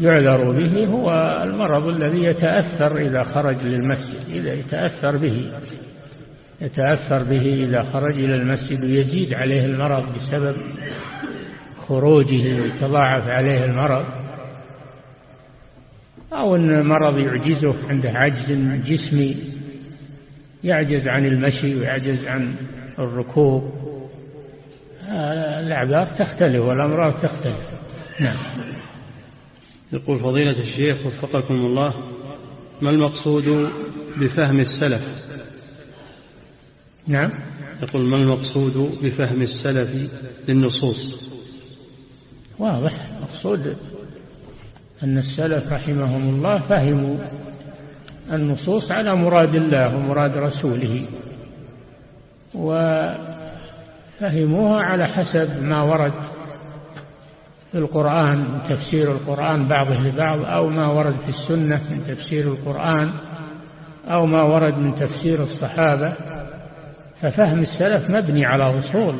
يعذر به هو المرض الذي يتأثر إذا خرج للمسجد إذا يتأثر به يتأثر به إذا خرج إلى المسجد ويزيد عليه المرض بسبب خروجه يتضاعف عليه المرض. أو أن مرض يعجزه عنده عجز جسمي يعجز عن المشي ويعجز عن الركوب. الأعذار تختلف والأمراض تختلف. نعم. يقول فضيلة الشيخ وفقكم الله ما المقصود بفهم السلف؟ نعم. يقول ما المقصود بفهم السلف للنصوص؟ واضح. مقصود أن السلف رحمهم الله فهموا النصوص على مراد الله ومراد رسوله وفهموها على حسب ما ورد في القرآن من تفسير القرآن بعضه لبعض أو ما ورد في السنة من تفسير القرآن أو ما ورد من تفسير الصحابة. ففهم السلف مبني على أصول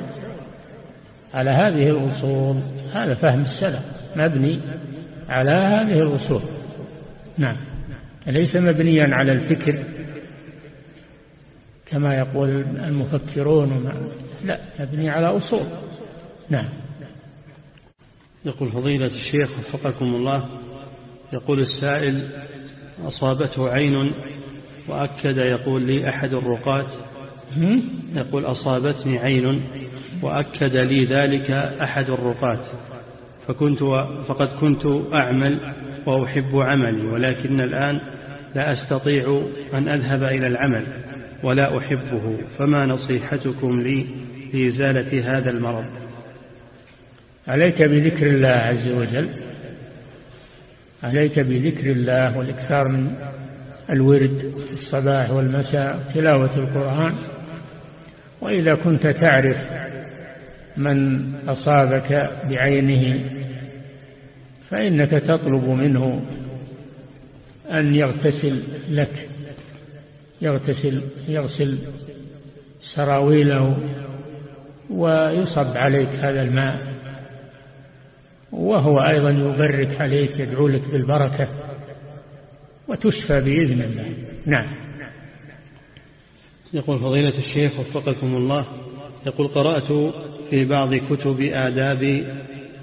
على هذه الأصول هذا فهم السلف مبني على هذه الأصول. نعم. ليس مبنيا على الفكر كما يقول المفكرون؟ وما لا مبني على أصول. نعم. يقول فضيلة الشيخ وفقكم الله يقول السائل أصابته عين وأكد يقول لي أحد الرقاة. يقول أصابتني عين وأكد لي ذلك أحد الرقاة. فكنت فقد كنت أعمل وأحب عملي ولكن الآن لا أستطيع أن أذهب إلى العمل ولا أحبه. فما نصيحتكم لي لإزالة هذا المرض؟ عليك بذكر الله عز وجل عليك بذكر الله والإكثار من الورد في الصباح والمساء تلاوة القرآن وإذا كنت تعرف من أصابك بعينه فإنك تطلب منه أن يغتسل لك يغتسل يغسل سراويله ويصب عليك هذا الماء وهو أيضا يبرك عليك يدعو لك بالبركة وتشفى بإذن الله. نعم. يقول فضيلة الشيخ وفقكم الله يقول قرأت في بعض كتب آداب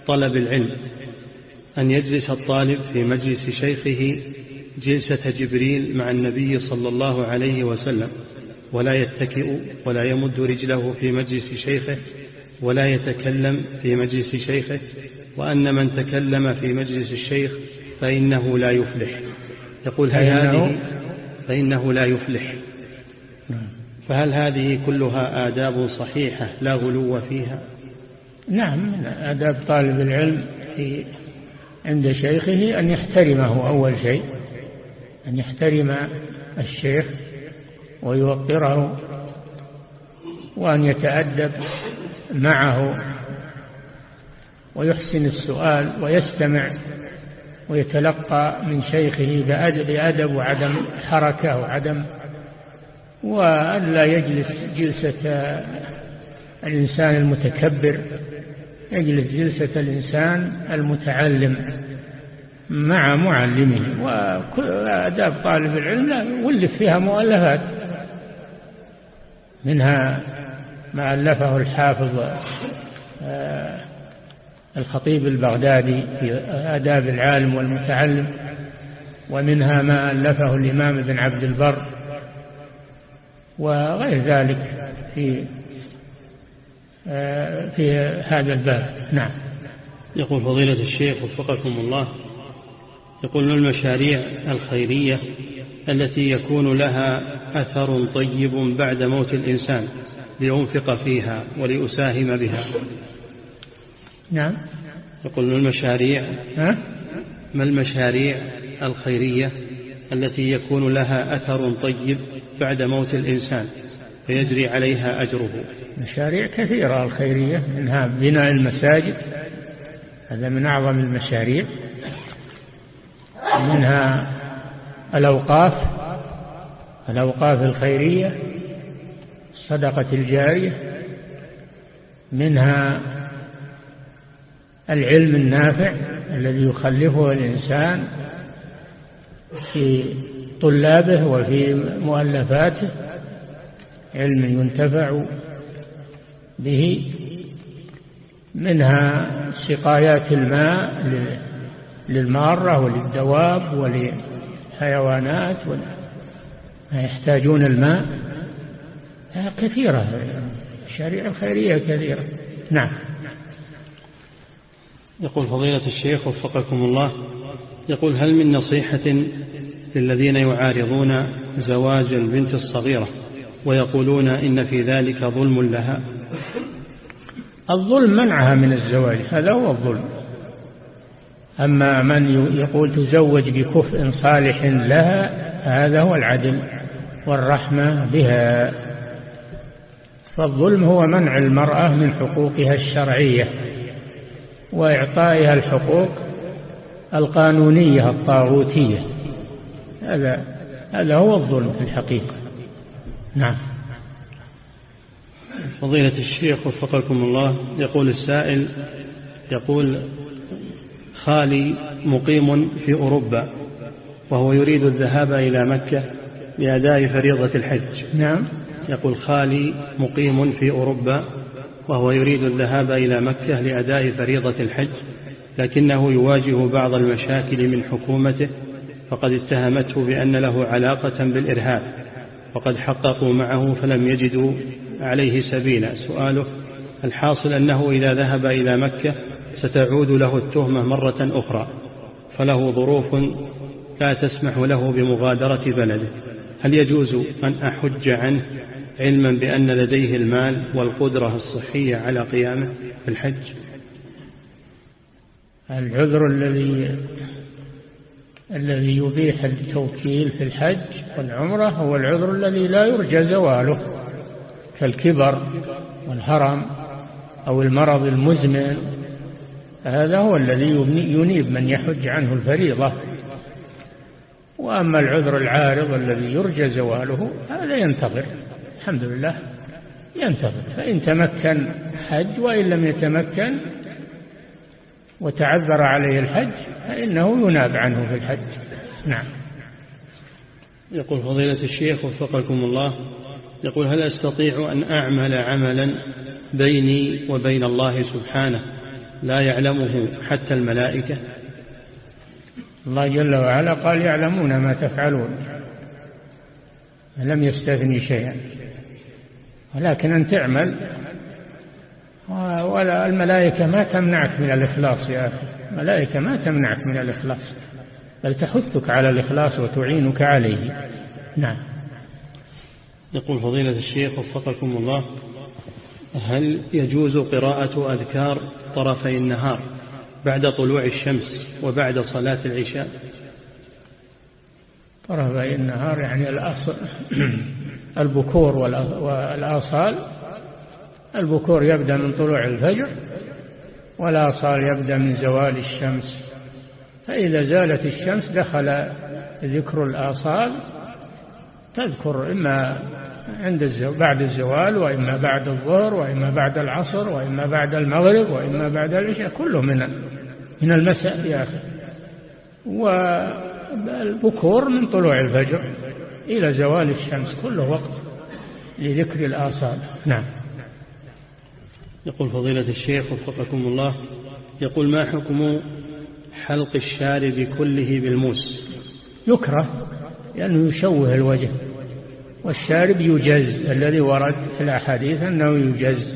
طلب العلم أن يجلس الطالب في مجلس شيخه جلسة جبريل مع النبي صلى الله عليه وسلم ولا يتكئ ولا يمد رجله في مجلس شيخه ولا يتكلم في مجلس شيخه وأن من تكلم في مجلس الشيخ فإنه لا يفلح. يقول هذه فإنه لا يفلح. فهل هذه كلها آداب صحيحة لا غلو فيها؟ نعم من آداب طالب العلم في عند شيخه أن يحترمه أول شيء أن يحترم الشيخ ويوقره وأن يتأدب معه ويحسن السؤال ويستمع ويتلقى من شيخه بأدب وعدم حركة وعدم وأن لا يجلس جلسة الإنسان المتكبر يجلس جلسة الإنسان المتعلم مع معلمه. وآداب طالب العلم لا ولف فيها مؤلفات منها ما ألفه الحافظ آه، الخطيب البغدادي في آداب العالم والمتعلم ومنها ما ألفه الإمام ابن عبد البر وغير ذلك في آه، في هذا الباب. نعم. يقول فضيلة الشيخ وفقكم الله يقول المشاريع الخيرية التي يكون لها أثر طيب بعد موت الإنسان لينفق فيها وليساهم بها؟ نعم. يقول من المشاريع؟ ما المشاريع الخيرية التي يكون لها أثر طيب بعد موت الإنسان فيجري عليها أجره. مشاريع كثيرة الخيرية منها بناء المساجد هذا من أعظم المشاريع. منها الأوقاف الأوقاف الخيرية الصدقة الجارية. منها العلم النافع الذي يخلفه الإنسان في طلابه وفي مؤلفاته علم ينتفع به منها سقايات الماء للمارة وللدواب وللحيوانات يحتاجون الماء. كثيرة شريعة خيرية كثيرة. نعم. يقول فضيلة الشيخ وفقكم الله يقول هل من نصيحة للذين يعارضون زواج البنت الصغيرة ويقولون إن في ذلك ظلم لها. الظلم منعها من الزواج هذا هو الظلم. أما من يقول تزوج بكفء صالح لها هذا هو العدل والرحمة بها. فالظلم هو منع المرأة من حقوقها الشرعية وإعطائها الحقوق القانونية الطاغوتية. هذا هذا هو الظلم في الحقيقة. نعم. فضيلة الشيخ وفقكم الله يقول السائل يقول خالي مقيم في أوروبا وهو يريد الذهاب إلى مكة لأداء فريضة الحج. نعم. يقول خالي مقيم في أوروبا وهو يريد الذهاب إلى مكة لأداء فريضة الحج لكنه يواجه بعض المشاكل من حكومته فقد اتهمته بأن له علاقة بالإرهاب وقد حققوا معه فلم يجدوا عليه سبيلا. سؤاله الحاصل أنه إذا ذهب إلى مكة ستعود له التهمة مرة أخرى فله ظروف لا تسمح له بمغادرة بلده. هل يجوز أن أحج عنه علما بأن لديه المال والقدرة الصحية على قيامه بالحج العذر الذي الذي يبيح التوكيل في الحج والعمرة هو العذر الذي لا يرجى زواله كالكبر والهرم أو المرض المزمن هذا هو الذي ينيب من يحج عنه الفريضة. وأما العذر العارض الذي يرجى زواله هذا ينتظر الحمد لله ينتظر. فإن تمكن حج وإن لم يتمكن وتعذر عليه الحج فإنه يناب عنه في الحج. نعم. يقول فضيلة الشيخ وفقكم الله يقول هل أستطيع أن أعمل عملا بيني وبين الله سبحانه لا يعلمه حتى الملائكة؟ الله جل وعلا قال يعلمون ما تفعلون لم يستثني شيئا. ولكن أن تعمل ولا الملائكة ما تمنعك من الإخلاص يا أخي. الملائكة ما تمنعك من الإخلاص بل تحثك على الإخلاص وتعينك عليه. نعم. يقول فضيلة الشيخ وفقكم الله هل يجوز قراءة أذكار طرفي النهار بعد طلوع الشمس وبعد صلاة العشاء؟ طرفي النهار يعني البكور والآصال البكور يبدأ من طلوع الفجر والآصال يبدأ من زوال الشمس. فإذا زالت الشمس دخل ذكر الآصال تذكر إما عند الزو... بعد الزوال وإما بعد الظهر وإما بعد العصر وإما بعد المغرب وإما بعد العشاء كله من من المساء يا أخي. والبكور من طلوع الفجر إلى زوال الشمس كله وقت لذكر الآصال. نعم. يقول فضيلة الشيخ وفقكم الله يقول ما حكم حلق الشارب كله بالموس؟ يكره لأنه يشوه الوجه والشارب يجز. الذي ورد في الأحاديث أنه يجز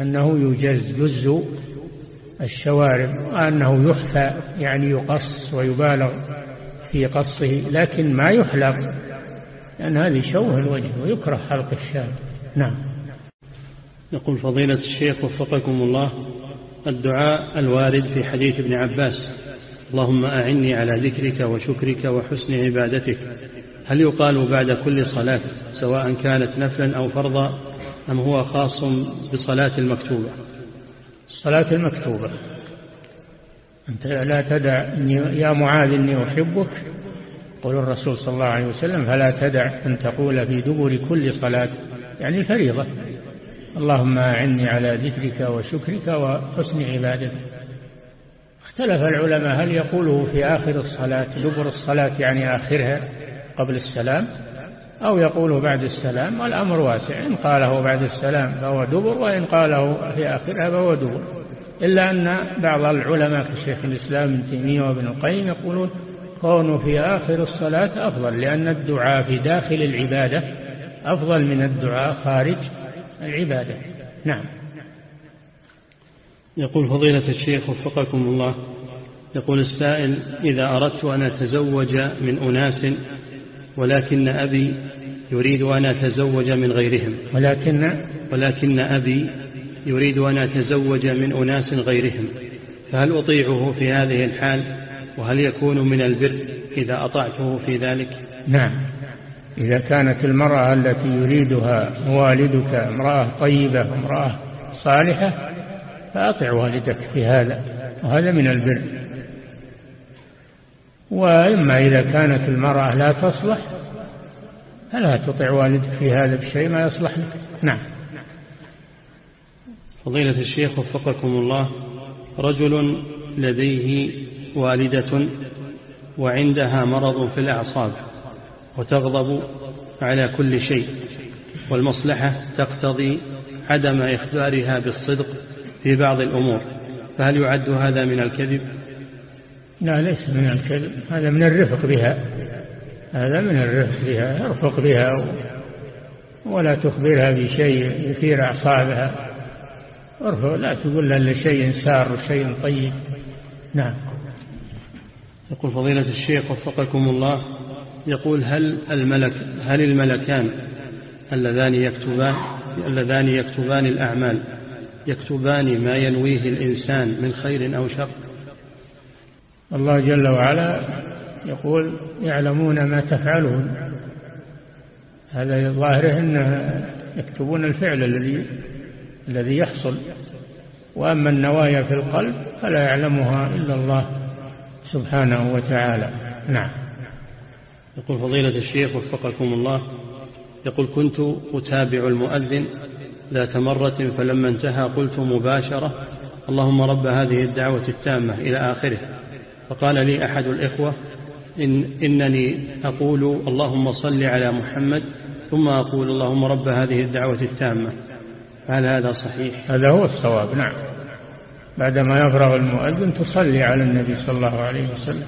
أنه يجز جز الشوارب وأنه يحفى يعني يقص ويبالغ في قصه لكن ما يحلق لأن هذه شوه الوجه ويكره حلق الشارب. نعم. يقول فضيلة الشيخ وفقكم الله الدعاء الوارد في حديث ابن عباس اللهم أعني على ذكرك وشكرك وحسن عبادتك. هل يقال بعد كل صلاة سواء كانت نفلا أو فرضا أم هو خاص بصلاة المكتوبة؟ الصلاة المكتوبة. أنت لا تدع يا معاذ إني أحبك قول الرسول صلى الله عليه وسلم فلا تدع أن تقول في دبر كل صلاة يعني الفريضة. اللهم أعني على ذكرك وشكرك وحسن عبادتك. اختلف العلماء هل يقوله في آخر الصلاة دبر الصلاة يعني آخرها قبل السلام أو يقوله بعد السلام؟ والأمر واسع إن قاله بعد السلام فهو دبر وإن قاله في آخرها فهو دبر. إلا أن بعض العلماء كشيخ الإسلام ابن تيمية وابن القيم يقولون كونه في آخر الصلاة أفضل لأن الدعاء في داخل العبادة أفضل من الدعاء خارج العبادة. نعم. يقول فضيلة الشيخ وفقكم الله يقول السائل إذا أردت أن أتزوج من أناس ولكن أبي يريد أن أتزوج من غيرهم. ولكن ولكن أبي يريد أن أتزوج من أناس غيرهم. فهل أطيعه في هذه الحال؟ وهل يكون من البر إذا أطعته في ذلك؟ نعم. إذا كانت المرأة التي يريدها والدك امرأة طيبة امرأة صالحة فأطع والدك في هذا وهذا من البر. وإما إذا كانت المرأة لا تصلح فلا تطع والدك في هذا الشيء ما يصلح لك. نعم. فضيلة الشيخ وفقكم الله رجل لديه والدة وعندها مرض في الأعصاب. وتغضب على كل شيء والمصلحة تقتضي عدم إخبارها بالصدق في بعض الأمور. فهل يعد هذا من الكذب؟ لا ليس من الكذب. هذا من الرفق بها. هذا من الرفق بها. ارفق بها ولا تخبرها بشيء يثير أعصابها. ارفق لا تقول لها شيء سار وشيء طيب. نعم. يقول فضيلة الشيخ وفقكم الله يقول هل الملك هل الملكان اللذان يكتبان اللذان يكتبان الأعمال يكتبان ما ينويه الإنسان من خير أو شر؟ الله جل وعلا يقول يعلمون ما تفعلون. هذا ظاهره أنه يكتبون الفعل الذي الذي يحصل. وأما النوايا في القلب فلا يعلمها إلا الله سبحانه وتعالى. نعم. يقول فضيلة الشيخ وفقكم الله يقول كنت أتابع المؤذن ذات مرة فلما انتهى قلت مباشرة اللهم رب هذه الدعوة التامة إلى آخره. فقال لي أحد الإخوة إن إنني أقول اللهم صل على محمد ثم أقول اللهم رب هذه الدعوة التامة. هل هذا صحيح؟ هذا هو الصواب نعم. بعدما يفرغ المؤذن تصلي على النبي صلى الله عليه وسلم.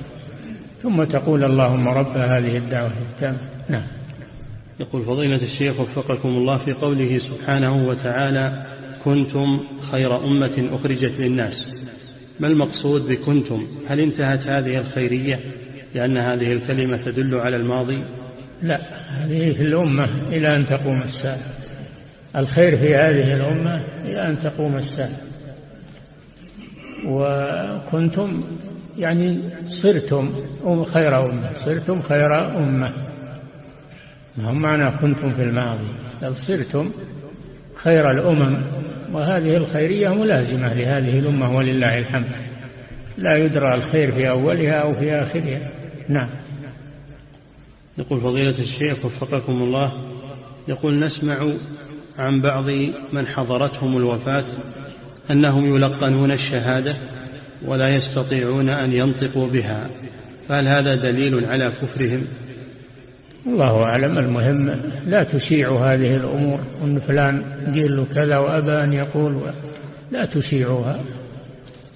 ثم تقول اللهم رب هذه الدعوة التامة. نعم. يقول فضيلة الشيخ وفقكم الله في قوله سبحانه وتعالى كنتم خير أمة أخرجت للناس. ما المقصود بكنتم؟ هل انتهت هذه الخيرية لأن هذه الكلمة تدل على الماضي؟ لا هذه في الأمة إلى أن تقوم الساعة. الخير في هذه الأمة إلى أن تقوم الساعة. وكنتم يعني صرتم خير أمة. صرتم خير أمة. هم معنى كنتم في الماضي؟ بل صرتم خير الأمم. وهذه الخيرية ملازمة لهذه الأمة ولله الحمد. لا يدرى الخير في أولها أو في آخرها. نعم. يقول فضيلة الشيخ وفقكم الله يقول نسمع عن بعض من حضرتهم الوفاة أنهم يلقنون الشهادة ولا يستطيعون أن ينطقوا بها. فهل هذا دليل على كفرهم؟ الله أعلم. المهم لا تشيعوا هذه الأمور. أن فلان قيل له كذا وأبى أن يقول لا تشيعوها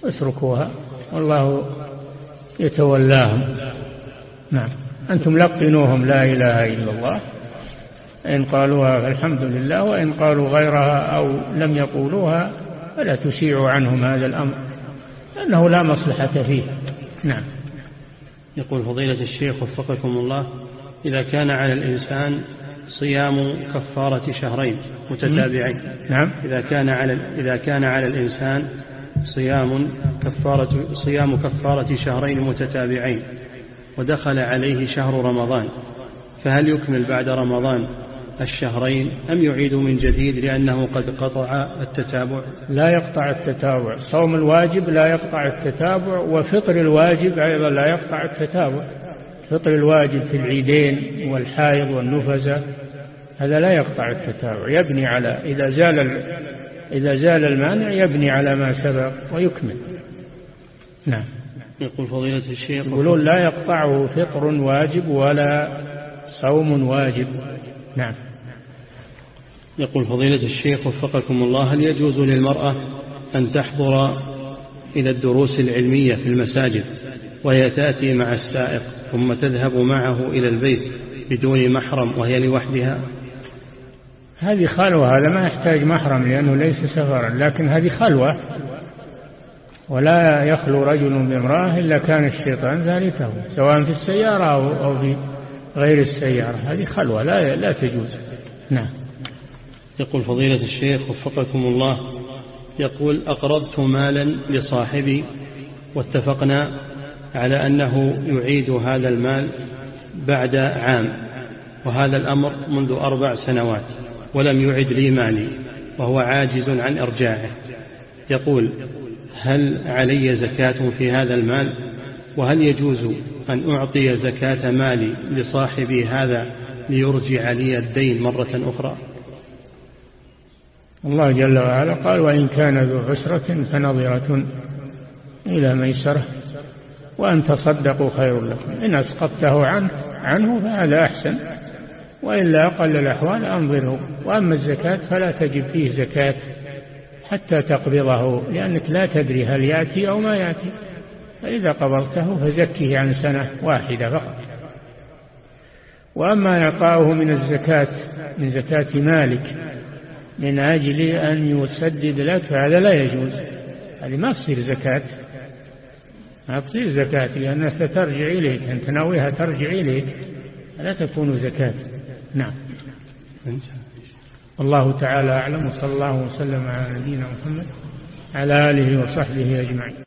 اتركوها. والله يتولاهم. نعم. أنتم لقنوهم لا إله إلا الله. إن قالوها فالحمد لله وإن قالوا غيرها أو لم يقولوها فلا تشيعوا عنهم هذا الأمر. لأنه لا مصلحة فيه. نعم. يقول فضيلة الشيخ وفقكم الله إذا كان على الإنسان صيام كفارة شهرين متتابعين. نعم. إذا كان على إذا كان على الإنسان صيام كفارة صيام كفارة شهرين متتابعين ودخل عليه شهر رمضان فهل يكمل بعد رمضان؟ الشهرين أم يعيد من جديد لأنه قد قطع التتابع؟ لا يقطع التتابع. صوم الواجب لا يقطع التتابع وفطر الواجب أيضا لا يقطع التتابع. فطر الواجب في العيدين والحائض والنفزة هذا لا يقطع التتابع. يبني على إذا زال إذا زال المانع يبني على ما سبق ويكمل. نعم. يقول فضيلة الشيخ. يقولون لا يقطعه فطر واجب ولا صوم واجب. نعم. يقول فضيلة الشيخ وفقكم الله هل يجوز للمرأة أن تحضر إلى الدروس العلمية في المساجد وهي تأتي مع السائق ثم تذهب معه إلى البيت بدون محرم وهي لوحدها؟ هذه خلوة هذا ما يحتاج محرم لأنه ليس سفرا لكن هذه خلوة. ولا يخلو رجل بامرأة إلا كان الشيطان ذلكه سواء في السيارة أو في غير السيارة هذه خلوة لا لا تجوز. نعم. يقول فضيلة الشيخ وفقكم الله يقول أقرضت مالا لصاحبي واتفقنا على أنه يعيد هذا المال بعد عام وهذا الأمر منذ أربع سنوات ولم يعد لي مالي وهو عاجز عن إرجاعه. يقول هل علي زكاة في هذا المال؟ وهل يجوز أن أعطي زكاة مالي لصاحبي هذا ليرجع لي الدين مرة أخرى. الله جل وعلا قال وإن كان ذو عسرة فنظرة إلى ميسرة وأن تصدقوا خير لكم. إن أسقطته عنه, عنه فهذا أحسن وإلا أقل الأحوال أنظره. وأما الزكاة فلا تجب فيه زكاة حتى تقبضه لأنك لا تدري هل يأتي أو ما يأتي. فإذا قبضته فزكه عن سنة واحدة فقط. وأما إعطاؤه من الزكاة من زكاة مالك من أجل أن يسدد لك فهذا لا يجوز. هذه ما تصير زكاة. ما تصير زكاة لأنها سترجع إليك أنت ناويها ترجع إليك لا تكون زكاة. نعم. الله تعالى أعلم وصلى الله وسلم على نبينا محمد على آله وصحبه أجمعين.